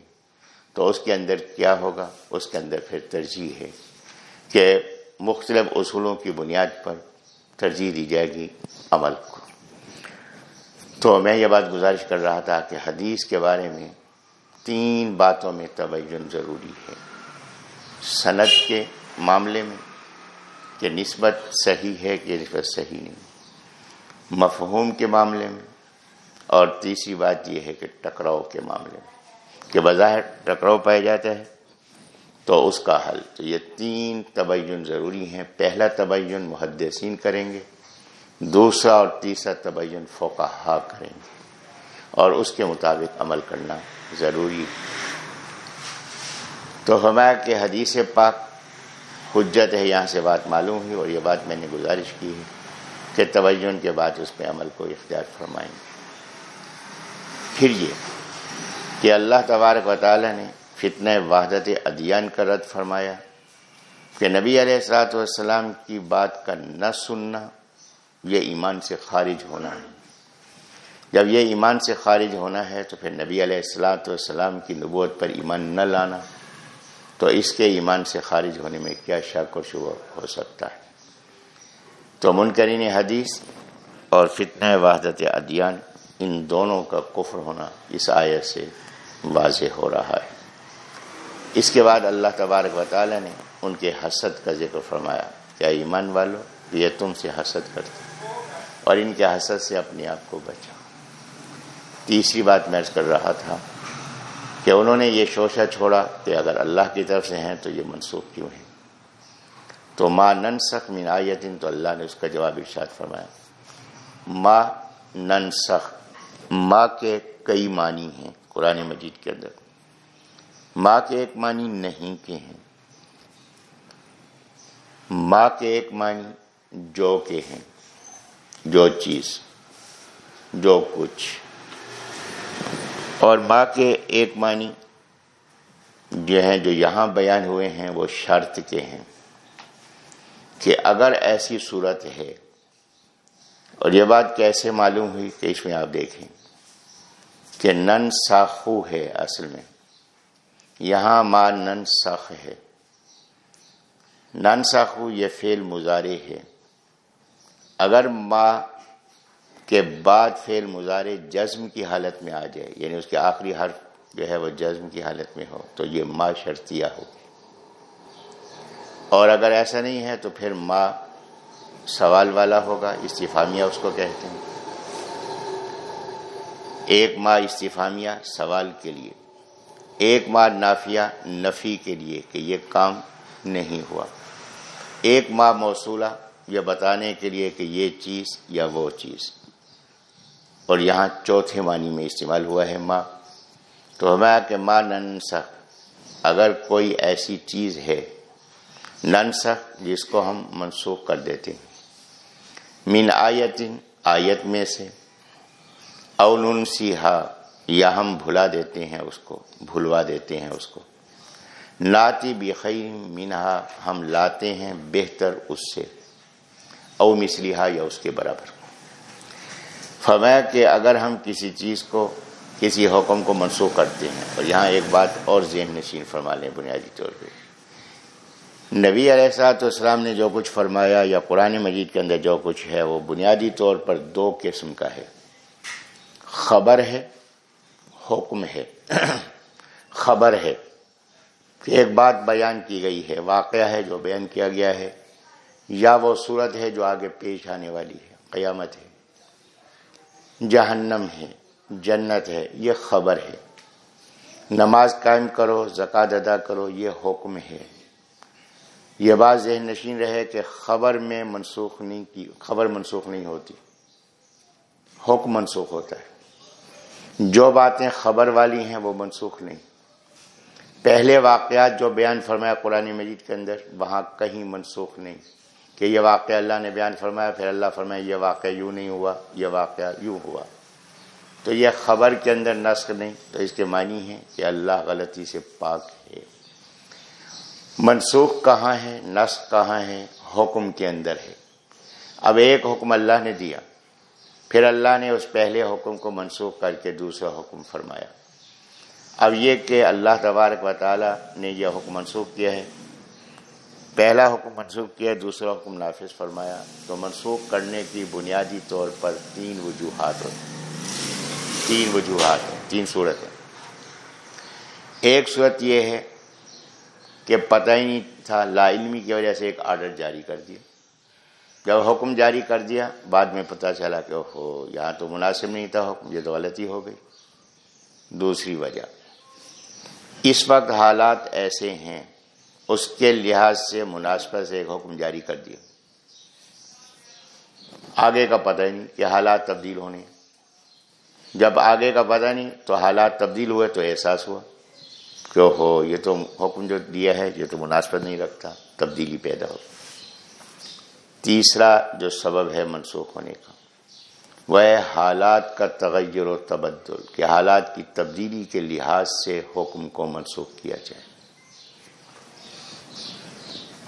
تو اس کے اندر کیا ہوگا؟ اس کے اندر پھر ترجیح ہے کہ مختلف اصولوں کی بنیاد پر ترجیح دی جائے گی عمل کو۔ تو میں یہ بات گزارش کر رہا تھا کہ حدیث کے بارے میں تین باتوں میں تبین ضروری ہے۔ سند کے معاملے میں کہ نسبت صحیح ہے کہ نسبت صحیح نہیں۔ مفہوم کے معاملے میں اور تیسری بات یہ ہے کہ ٹکراؤ کے معاملے میں، کہ بظاہر ٹکراؤ پایا جاتا ہے تو اس کا حل، تو یہ تین تبین ضروری ہیں۔ پہلا تبین محدثین کریں گے، دوسرا اور تیسرا تبین فوقہ کریں گے۔ اور اس کے مطابق عمل کرنا ضروری ہے۔ تو ہمارا کہ حدیث پاک حجت ہے، یہاں سے بات معلوم ہوئی اور یہ بات میں نے گزارش کی ہے کہ توجن کے بعد اس پہ عمل کو اختیار فرمائیں۔ گے پھر یہ کہ اللہ تبارک و تعالی نے فتنہ وحدت ادیان کا رد فرمایا کہ نبی علیہ السلاۃ والسلام کی بات کا نہ سننا یہ ایمان سے خارج ہونا ہے۔ جب یہ ایمان سے خارج ہونا ہے تو پھر نبی علیہ السلاۃ والسلام کی نبوت پر ایمان نہ لانا تو اس کے ایمان سے خارج ہونے میں کیا شک و شبہ ہو سکتا ہے۔ تو منکرین حدیث اور فتنہ وحدت ادیان ان دونوں کا کفر ہونا اس آیت سے واضح ہو رہا ہے۔ اس کے بعد اللہ تبارک و تعالی نے ان کے حسد کا ذکر فرمایا کیا ایمان والو، یہ تم سے حسد کرتے اور ان کے حسد سے اپنے آپ کو بچا تیسری بات میں کر رہا تھا کہ انہوں نے یہ شوشہ چھوڑا کہ اگر اللہ کی طرف سے ہیں تو یہ منسوخ کیوں ہیں؟ تو ماں نن سخ من آیتن، تو اللہ نے اس کا جواب ارشاد فرمایا۔ ماں نن سخ ماں کے کئی معنی ہیں قرآن مجید کے اندر۔ ماں کے ایک معنی نہیں کے ہیں۔ ماں کے ایک معنی جو کے ہیں۔ جو چیز، جو کچھ۔ اور ماں کے ایک معنی جو ہیں، جو یہاں بیان ہوئے ہیں، وہ شرط کے ہیں۔ کہ اگر ایسی صورت ہے، اور یہ بات کیسے معلوم ہوئی کہ اس میں آپ دیکھیں۔ کہ نن ساخو ہے اصل میں۔ یہاں ماں نن ساخ ہے۔ نن ساخو یہ فعل مزارے ہے۔ اگر ما کے بعد فعل مظاہرے جزم کی حالت میں آ جائے یعنی اس کے آخری حرف جو ہے وہ جزم کی حالت میں ہو، تو یہ ما شرطیہ ہو۔ اور اگر ایسا نہیں ہے تو پھر ما سوال والا ہوگا، استفامیہ اس کو کہتے ہیں۔ ایک ماں استفامیہ سوال کے لیے، ایک ماں نافیہ نفی کے لیے کہ یہ کام نہیں ہوا، ایک ماں موصولہ یہ بتانے کے لیے کہ یہ چیز یا وہ چیز۔ اور یہاں چوتھے معنی میں استعمال ہوا ہے ماں۔ تو ہمارا کہ ماں ننسخ، اگر کوئی ایسی چیز ہے، ننسخ جس کو ہم منسوخ کر دیتے ہیں، من آیت آیت میں سے اون سیاہ یا ہم بھلا دیتے ہیں اس کو، بھلوا دیتے ہیں اس کو۔ ناتی بخیر منہا، ہم لاتے ہیں بہتر اس سے۔ او مسلیحا یا اس کے برابر۔ فرمایا کہ اگر ہم کسی چیز کو، کسی حکم کو منسوخ کرتے ہیں، اور یہاں ایک بات اور ذہن نشین فرما لیں بنیادی طور پہ۔ نبی علیہ السلاۃ والسلام نے جو کچھ فرمایا، یا قرآن مجید کے اندر جو کچھ ہے، وہ بنیادی طور پر دو قسم کا ہے۔ خبر ہے، حکم ہے، خبر ہے۔ کہ ایک بات بیان کی گئی ہے، واقعہ ہے جو بیان کیا گیا ہے، یا وہ صورت ہے جو آگے پیش آنے والی ہے، قیامت ہے۔ جہنم ہے، جنت ہے، یہ خبر ہے۔ نماز قائم کرو زکات ادا کرو، یہ حکم ہے۔ یہ بات ذہن نشین رہے کہ خبر میں منسوخ نہیں کی، خبر منسوخ نہیں ہوتی۔ حکم منسوخ ہوتا ہے۔ جو باتیں خبر والی ہیں وہ منسوخ نہیں۔ پہلے واقعات جو بیان فرمایا قرآن مجید کے اندر، وہاں کہیں منسوخ نہیں کہ یہ واقعہ اللہ نے بیان فرمایا، پھر اللہ فرمایا یہ واقعہ یوں نہیں ہوا، یہ واقعہ یوں ہوا۔ تو یہ خبر کے اندر نسخ نہیں، تو اس کے معنی ہے کہ اللہ غلطی سے پاک ہے۔ منسوخ کہاں ہے، نسخ کہاں ہے، حکم کے اندر ہے۔ اب ایک حکم اللہ نے دیا۔ پھر اللہ نے اس پہلے حکم کو منسوخ کر کے دوسرا حکم فرمایا۔ اب یہ کہ اللہ تبارک و تعالی نے یہ حکم منسوخ کیا ہے۔ پہلا حکم منسوخ کیا دوسرا حکم نافذ فرمایا۔ تو منسوخ کرنے کی بنیادی طور پر تین وجوہات ہوتے تین وجوہات ہیں، تین صورتیں ایک صورت یہ ہے کہ پتہ ہی نہیں تھا، لا علمی کی وجہ سے ایک آرڈر جاری کر دیا۔ جب حکم جاری کر دیا، بعد میں پتہ چلا کہ ہو یہاں تو مناسب نہیں تھا حکم، یہ تو غلطی ہو گئی۔ دوسری وجہ، اس وقت حالات ایسے ہیں، اس کے لحاظ سے مناسبت سے ایک حکم جاری کر دیا۔ آگے کا پتہ ہی نہیں کہ حالات تبدیل ہونے جب آگے کا پتہ نہیں تو حالات تبدیل ہوئے تو احساس ہوا کہ ہو یہ تو حکم جو دیا ہے، یہ تو مناسبت نہیں رکھتا، تبدیلی پیدا ہو تیسرا جو سبب ہے منسوخ ہونے کا، وہ حالات کا تغیر و تبدل، کہ حالات کی تبدیلی کے لحاظ سے حکم کو منسوخ کیا جائے۔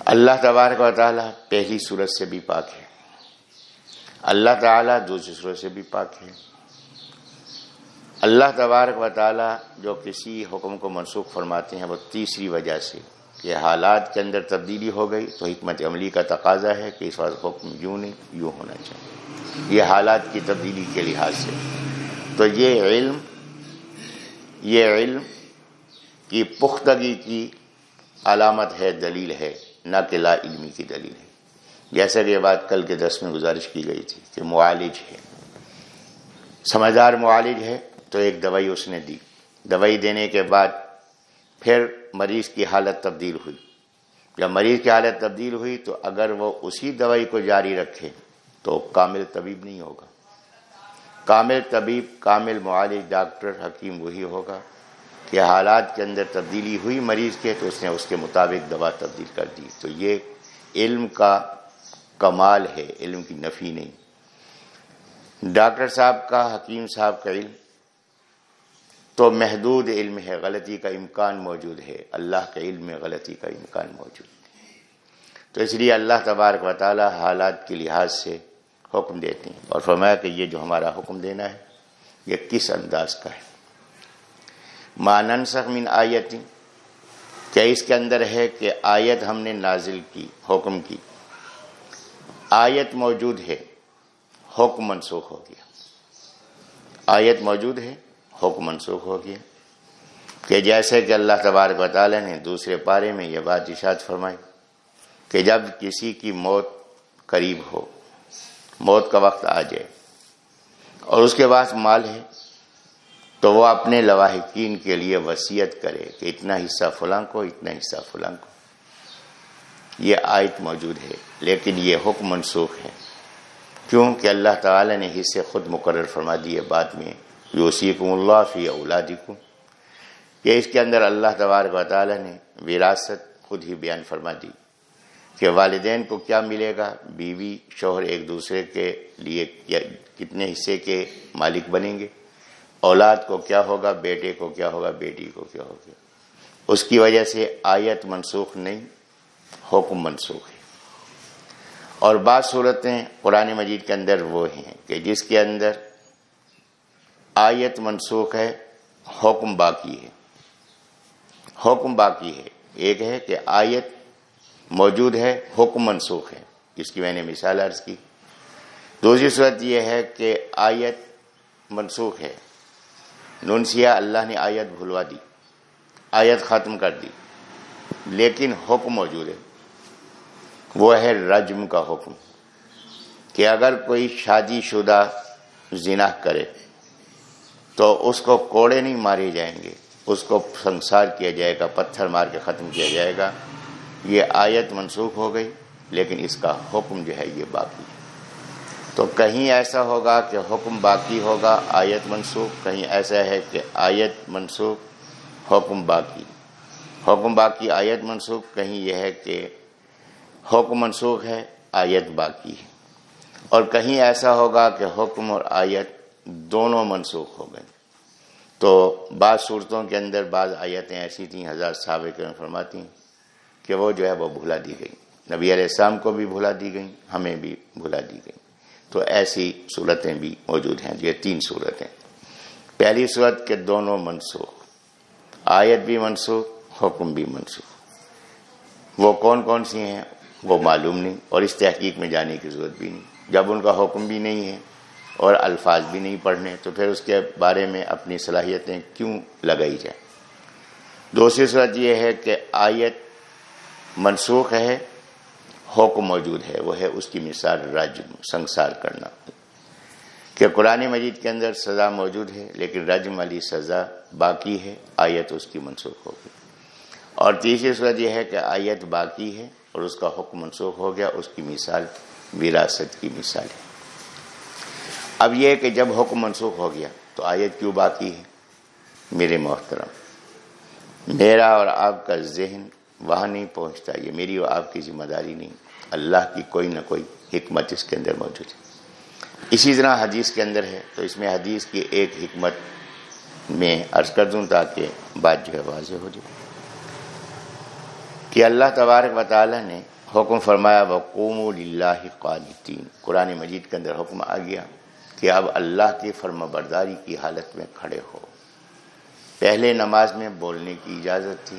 اللہ تبارک و تعالیٰ پہلی صورت سے بھی پاک ہے۔ اللہ تعالیٰ دوسری صورت سے بھی پاک ہے۔ اللہ تبارک و تعالیٰ جو کسی حکم کو منسوخ فرماتے ہیں، وہ تیسری وجہ سے۔ کہ حالات کے اندر تبدیلی ہو گئی تو حکمت عملی کا تقاضا ہے کہ اس وقت حکم یوں نہیں، یوں ہونا چاہیے۔ یہ حالات کی تبدیلی کے لحاظ سے۔ تو یہ علم یہ علم کی پختگی کی علامت ہے، دلیل ہے، نہ کہ لا علمی کی دلیل ہے۔ جیسا کہ یہ بات کل کے دس میں گزارش کی گئی تھی کہ معالج ہے۔ سمجھدار معالج ہے تو ایک دوائی اس نے دی۔ دوائی دینے کے بعد پھر مریض کی حالت تبدیل ہوئی۔ جب مریض کی حالت تبدیل ہوئی تو اگر وہ اسی دوائی کو جاری رکھے تو کامل طبیب نہیں ہوگا۔ کامل طبیب، کامل معالج ڈاکٹر حکیم وہی ہوگا کہ حالات کے اندر تبدیلی ہوئی مریض کے تو اس نے اس کے مطابق دوا تبدیل کر دی۔ تو یہ علم کا کمال ہے، علم کی نفی نہیں۔ ڈاکٹر صاحب کا، حکیم صاحب کا علم تو محدود علم ہے، غلطی کا امکان موجود ہے۔ اللہ کے علم میں غلطی کا امکان موجود ہے۔ تو اس لیے اللہ تبارک و تعالی حالات کے لحاظ سے حکم دیتے ہیں اور فرمایا کہ یہ جو ہمارا حکم دینا ہے، یہ کس انداز کا ہے؟ مانن من آیت، کیا اس کے اندر ہے کہ آیت ہم نے نازل کی، حکم کی؟ آیت موجود ہے، حکم منسوخ ہو گیا۔ آیت موجود ہے حکم منسوخ ہو گیا کہ جیسے کہ اللہ تبارک و تعالی نے دوسرے پارے میں یہ بات اشاد فرمائی کہ جب کسی کی موت قریب ہو، موت کا وقت آ جائے اور اس کے بعد مال ہے، تو وہ اپنے لواحقین کے لیے وسیعت کرے کہ اتنا حصہ فلاں کو، اتنا حصہ فلاں کو۔ یہ آیت موجود ہے، لیکن یہ حکم منسوخ ہے۔ کیوں کہ اللہ تعالی نے حصے خود مقرر فرما دیے بعد میں یوسیکم اللہ فی اولادکم۔ کہ اس کے اندر اللہ تبارک و تعالی نے وراثت خود ہی بیان فرما دی کہ والدین کو کیا ملے گا، بیوی، شوہر ایک دوسرے کے لیے کتنے حصے کے مالک بنیں گے۔ اولاد کو کیا ہوگا، بیٹے کو کیا ہوگا، بیٹی کو کیا ہوگا۔ اس کی وجہ سے آیت منسوخ نہیں، حکم منسوخ ہے۔ اور بعض صورتیں قرآن مجید کے اندر وہ ہیں کہ جس کے اندر آیت منسوخ ہے، حکم باقی ہے۔ حکم باقی ہے۔ ایک ہے کہ آیت موجود ہے، حکم منسوخ ہے۔ جس کی میں نے مثال عرض کی۔ دوسری صورت یہ ہے کہ آیت منسوخ ہے۔ ننسیا اللہ نے آیت بھلوا دی، آیت ختم کر دی، لیکن حکم موجود ہے۔ وہ ہے رجم کا حکم کہ اگر کوئی شادی شدہ زنا کرے تو اس کو کوڑے نہیں مارے جائیں گے۔ اس کو سنسار کیا جائے گا، پتھر مار کے ختم کیا جائے گا۔ یہ آیت منسوخ ہو گئی، لیکن اس کا حکم جو ہے یہ باقی۔ ہے تو کہیں ایسا ہوگا کہ حکم باقی ہوگا، آیت منسوخ، کہیں ایسا ہے کہ آیت منسوخ، حکم باقی۔ حکم باقی، آیت منسوخ، کہیں یہ ہے کہ حکم منسوخ ہے، آیت باقی۔ ہے اور کہیں ایسا ہوگا کہ حکم اور آیت دونوں منسوخ ہو گئے۔ تو بعض صورتوں کے اندر بعض آیتیں ایسی تھیں، ہزار صحابہ فرماتی ہیں کہ وہ جو ہے وہ بھلا دی گئی۔ نبی علیہ السلام کو بھی بھلا دی گئی، ہمیں بھی بھلا دی گئی۔ تو ایسی صورتیں بھی موجود ہیں یہ تین صورتیں۔ پہلی صورت کے دونوں منسوخ، آیت بھی منسوخ، حکم بھی منسوخ۔ وہ کون کون سی ہیں؟ وہ معلوم نہیں اور اس تحقیق میں جانے کی ضرورت بھی نہیں۔ جب ان کا حکم بھی نہیں ہے اور الفاظ بھی نہیں پڑھنے، تو پھر اس کے بارے میں اپنی صلاحیتیں کیوں لگائی جائیں؟ دوسری صورت یہ ہے کہ آیت منسوخ ہے، حکم موجود ہے، وہ ہے اس کی مثال رجم سنسار کرنا۔ کہ قرآن مجید کے اندر سزا موجود ہے، لیکن رجم والی سزا باقی ہے، آیت اس کی منسوخ ہوگی اور تیسری صورت یہ ہے کہ آیت باقی ہے اور اس کا حکم منسوخ ہو گیا، اس کی مثال وراثت کی مثال ہے۔ اب یہ کہ جب حکم منسوخ ہو گیا تو آیت کیوں باقی ہے؟ میرے محترم، میرا اور آپ کا ذہن وہاں نہیں پہنچتا، یہ میری اور آپ کی ذمہ داری نہیں۔ اللہ کی کوئی نہ کوئی حکمت اس کے اندر موجود ہے۔ اسی طرح حدیث کے اندر ہے، تو اس میں حدیث کی ایک حکمت میں عرض کر دوں تاکہ بات جو ہے واضح ہو جائے۔ کہ اللہ تبارک و تعالی نے حکم فرمایا وقوم اللہ قانتین قرآن مجید کے اندر حکم آ گیا۔ کہ اب اللہ کی فرم برداری کی حالت میں کھڑے ہو۔ پہلے نماز میں بولنے کی اجازت تھی۔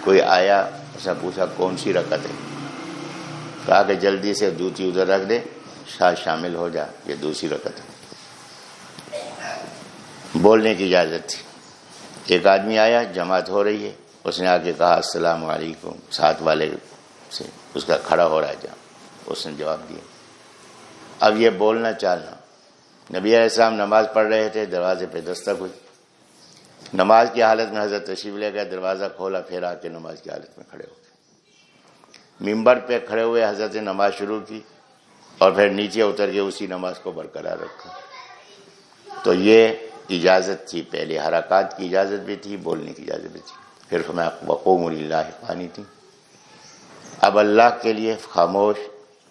کوئی آیا اس نے پوچھا، کون سی رکعت ہے؟ کہا کہ جلدی سے دوسری ادھر رکھ دے شاید شامل ہو جا، یہ دوسری رکعت ہے۔ بولنے کی اجازت تھی۔ ایک آدمی آیا، جماعت ہو رہی ہے۔ اس نے آ کے کہا، السلام علیکم، ساتھ والے سے۔ اس کا کھڑا ہو رہا ہے جہاں۔ اس نے جواب دیا۔ اب یہ بولنا چالنا۔ نبی علیہ السلام نماز پڑھ رہے تھے، دروازے پہ دستک ہوئی۔ نماز کی حالت میں حضرت تشریف لے گئے، دروازہ کھولا، پھر آ کے نماز کی حالت میں کھڑے ہو گئے۔ ممبر پہ کھڑے ہوئے حضرت نے نماز شروع کی اور پھر نیچے اتر کے اسی نماز کو برقرار رکھا۔ تو یہ اجازت تھی، پہلے حرکات کی اجازت بھی تھی، بولنے کی اجازت بھی تھی۔ پھر میں وقوم اللہ پانی تھی۔ اب اللہ کے لیے خاموش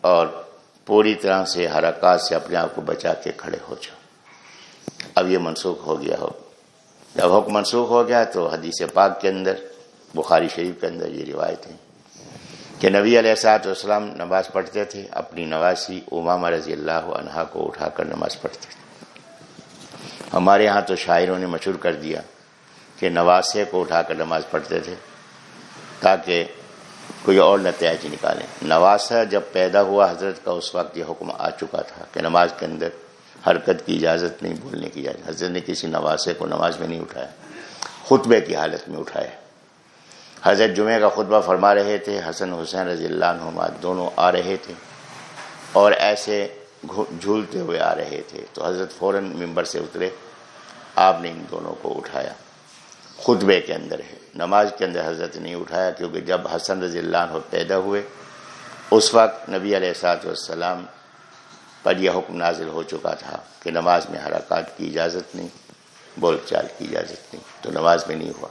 اور پوری طرح سے حرکات سے اپنے آپ کو بچا کے کھڑے ہو جاؤ۔ اب یہ منسوخ ہو گیا ہو جب حکم منسوخ ہو گیا تو حدیث پاک کے اندر، بخاری شریف کے اندر یہ روایت ہے کہ نبی علیہ سات والسلام نماز پڑھتے تھے، اپنی نواسی امام رضی اللہ عنہا کو اٹھا کر نماز پڑھتے تھے۔ ہمارے ہاں تو شاعروں نے مشہور کر دیا کہ نواسے کو اٹھا کر نماز پڑھتے تھے تاکہ کوئی اور نتائج نکالیں۔ نواسا جب پیدا ہوا حضرت کا، اس وقت یہ حکم آ چکا تھا کہ نماز کے اندر حرکت کی اجازت نہیں، بولنے کی اجازت۔ حضرت نے کسی نواسے کو نماز میں نہیں اٹھایا، خطبے کی حالت میں اٹھایا۔ حضرت جمعہ کا خطبہ فرما رہے تھے، حسن حسین رضی اللہ عنہ دونوں آ رہے تھے اور ایسے جھولتے ہوئے آ رہے تھے۔ تو حضرت فوراً ممبر سے اترے، آپ نے ان دونوں کو اٹھایا۔ خطبے کے اندر ہے۔ نماز کے اندر حضرت نہیں اٹھایا کیونکہ جب حسن رضی اللہ عنہ پیدا ہوئے، اس وقت نبی علیہ سات والسلام پر یہ حکم نازل ہو چکا تھا کہ نماز میں حرکات کی اجازت نہیں، بول چال کی اجازت نہیں، تو نماز میں نہیں ہوا۔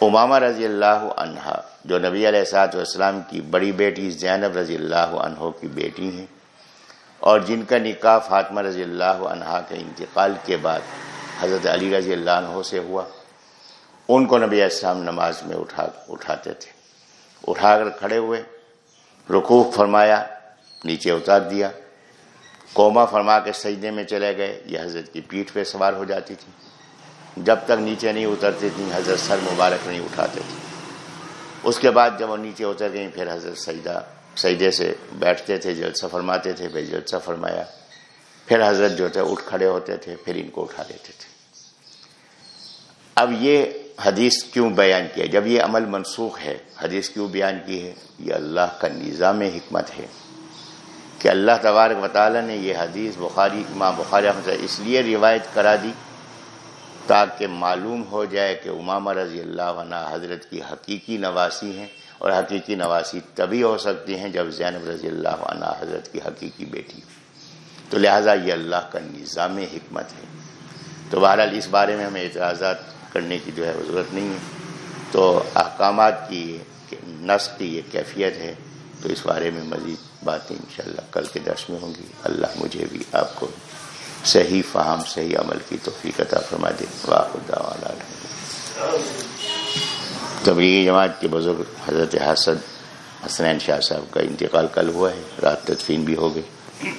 امامہ رضی اللہ عنہا جو نبی علیہ سات والسلام کی بڑی بیٹی زینب رضی اللہ عنہ کی بیٹی ہیں، اور جن کا نکاح فاطمہ رضی اللہ عنہا کے انتقال کے بعد حضرت علی رضی اللہ عنہ سے ہوا۔ ان کو نبی السلام نماز میں اٹھا اٹھاتے تھے۔ اٹھا کر کھڑے ہوئے، رکوع فرمایا، نیچے اتار دیا۔ کوما فرما کے سجدے میں چلے گئے، یہ حضرت کی پیٹھ پہ سوار ہو جاتی تھی۔ جب تک نیچے نہیں اترتی تھیں، حضرت سر مبارک نہیں اٹھاتے تھے۔ اس کے بعد جب وہ نیچے اتر گئیں، پھر حضرت سجدہ، سجدے سے بیٹھتے تھے، جلسہ فرماتے تھے، پھر جلسہ فرمایا۔ پھر حضرت جو تھے، اٹھ کھڑے ہوتے تھے، پھر ان کو اٹھا لیتے تھے۔ اب یہ حدیث کیوں بیان کیا؟ جب یہ عمل منسوخ ہے، حدیث کیوں بیان کی ہے؟ یہ اللہ کا نظام حکمت ہے کہ اللہ تبارک و تعالیٰ نے یہ حدیث بخاری، امام بخاری اس لیے روایت کرا دی تاکہ معلوم ہو جائے کہ امامہ رضی اللہ عنہ حضرت کی حقیقی نواسی ہیں اور حقیقی نواسی تبھی ہو سکتی ہیں جب زینب رضی اللہ عنہ حضرت کی حقیقی بیٹی ہو۔ تو لہٰذا یہ اللہ کا نظام حکمت ہے۔ تو بہرحال اس بارے میں ہمیں اعتراضات کرنے کی جو ہے ضرورت نہیں ہے۔ تو احکامات کی نسق کی یہ کیفیت ہے۔ تو اس بارے میں مزید باتیں انشاءاللہ کل کے درس میں ہوں گی۔ اللہ مجھے بھی آپ کو صحیح فہم، صحیح عمل کی توفیق عطا فرما دے واقع تبلیغی جماعت کے بزرگ حضرت حسد حسنین شاہ صاحب کا انتقال کل ہوا ہے۔ رات تدفین بھی ہو گئی۔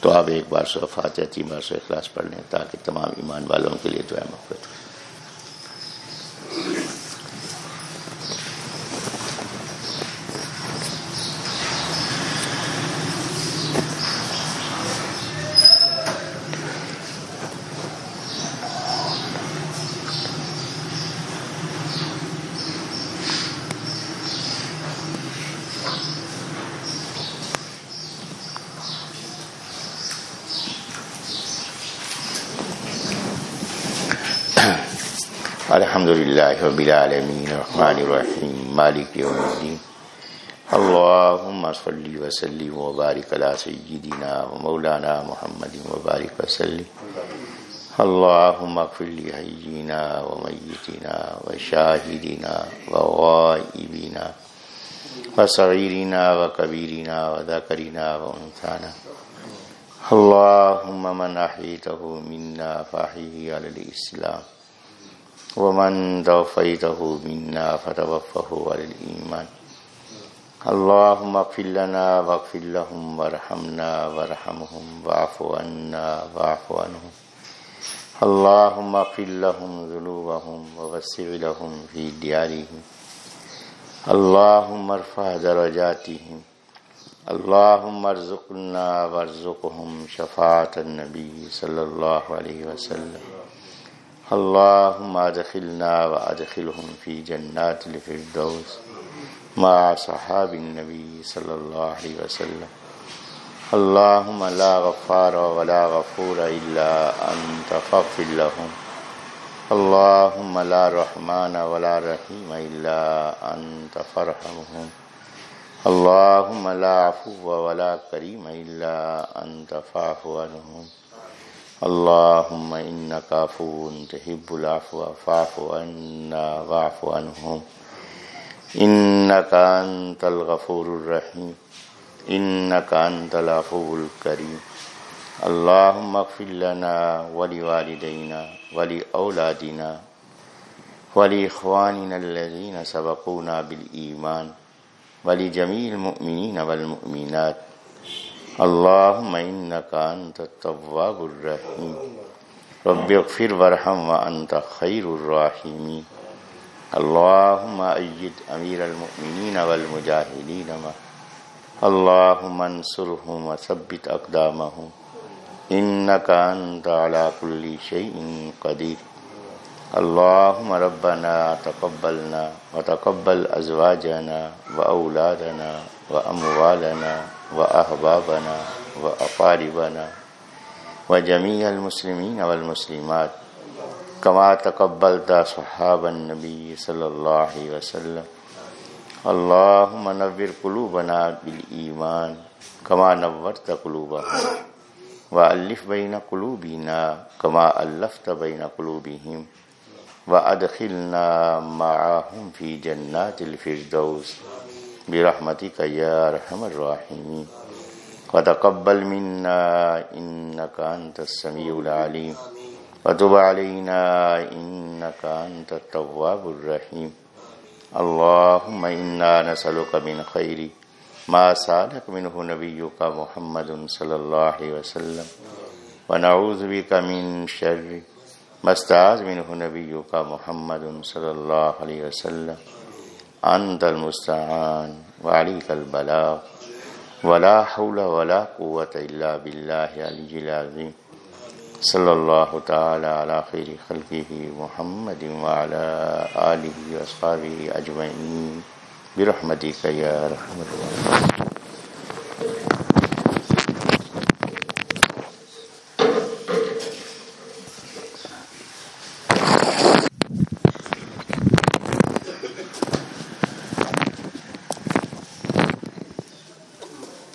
تو آپ ایک بار سو فاتح تین بار سو اخلاص پڑھ لیں تاکہ تمام ایمان والوں کے لیے دعا مفرت ہو۔ لله رب العالمين الرحمن الرحيم مالك يوم الدين. اللهم صل وسلم وبارك على سيدنا ومولانا محمد وبارك وسلم. اللهم اغفر لحينا وميتنا وشاهدنا وغائبنا وصغيرنا وكبيرنا وذكرنا وأنثانا. اللهم من احيته منا فأحيه على الإسلام. ومن توفيته منا فتوفه على الإيمان اللهم اغفر لنا واغفر لهم وارحمنا وارحمهم واعف عنا واعف عنهم. اللهم اغفر لهم ذنوبهم ووسع لهم في ديارهم. اللهم ارفع درجاتهم. اللهم ارزقنا وارزقهم شفاعة النبي صلى الله عليه وسلم. اللهم ادخلنا وادخلهم في جنات الفردوس مع صحاب النبي صلى الله عليه وسلم. اللهم لا غفار ولا غفور إلا أنت فاغفر لهم. اللهم لا رحمن ولا رحيم إلا أنت فارحمهم. اللهم لا عفو ولا كريم إلا أنت فاعف عنهم. اللهم إنك عفو تحب العفو فاعف عنا واعف عنهم. إنك أنت الغفور الرحيم. إنك أنت العفو الكريم. اللهم اغفر لنا ولوالدينا ولأولادنا ولإخواننا الذين سبقونا بالإيمان ولجميع المؤمنين والمؤمنات اللهم إنك أنت التواب الرحيم. رب اغفر وارحم وأنت خير الراحمين. اللهم أيد أمير المؤمنين والمجاهدين ما اللهم انصرهم وثبت أقدامهم. إنك أنت على كل شيء قدير. اللهم ربنا تقبلنا وتقبل أزواجنا وأولادنا وأموالنا وأحبابنا وأقاربنا وجميع المسلمين والمسلمات كما تقبلت صحاب النبي صلى الله عليه وسلم. اللهم نور قلوبنا بالإيمان كما نورت قلوبهم. وألف بين قلوبنا كما ألفت بين قلوبهم. وأدخلنا معهم في جنات الفردوس. برحمتك يا رحم الراحمين. وتقبل منا إنك أنت السميع العليم. وتب علينا إنك أنت التواب الرحيم. اللهم إنا نسألك من خير ما سالك منه نبيك محمد صلى الله عليه وسلم. ونعوذ بك من شر ما استعاذ منه نبيك محمد صلى الله عليه وسلم. انت المستعان وعليك البلاغ. ولا حول ولا قوة إلا بالله العلي العظيم. صلى الله تعالى على خير خلقه محمد وعلى آله وأصحابه أجمعين. برحمتك يا رحمة الله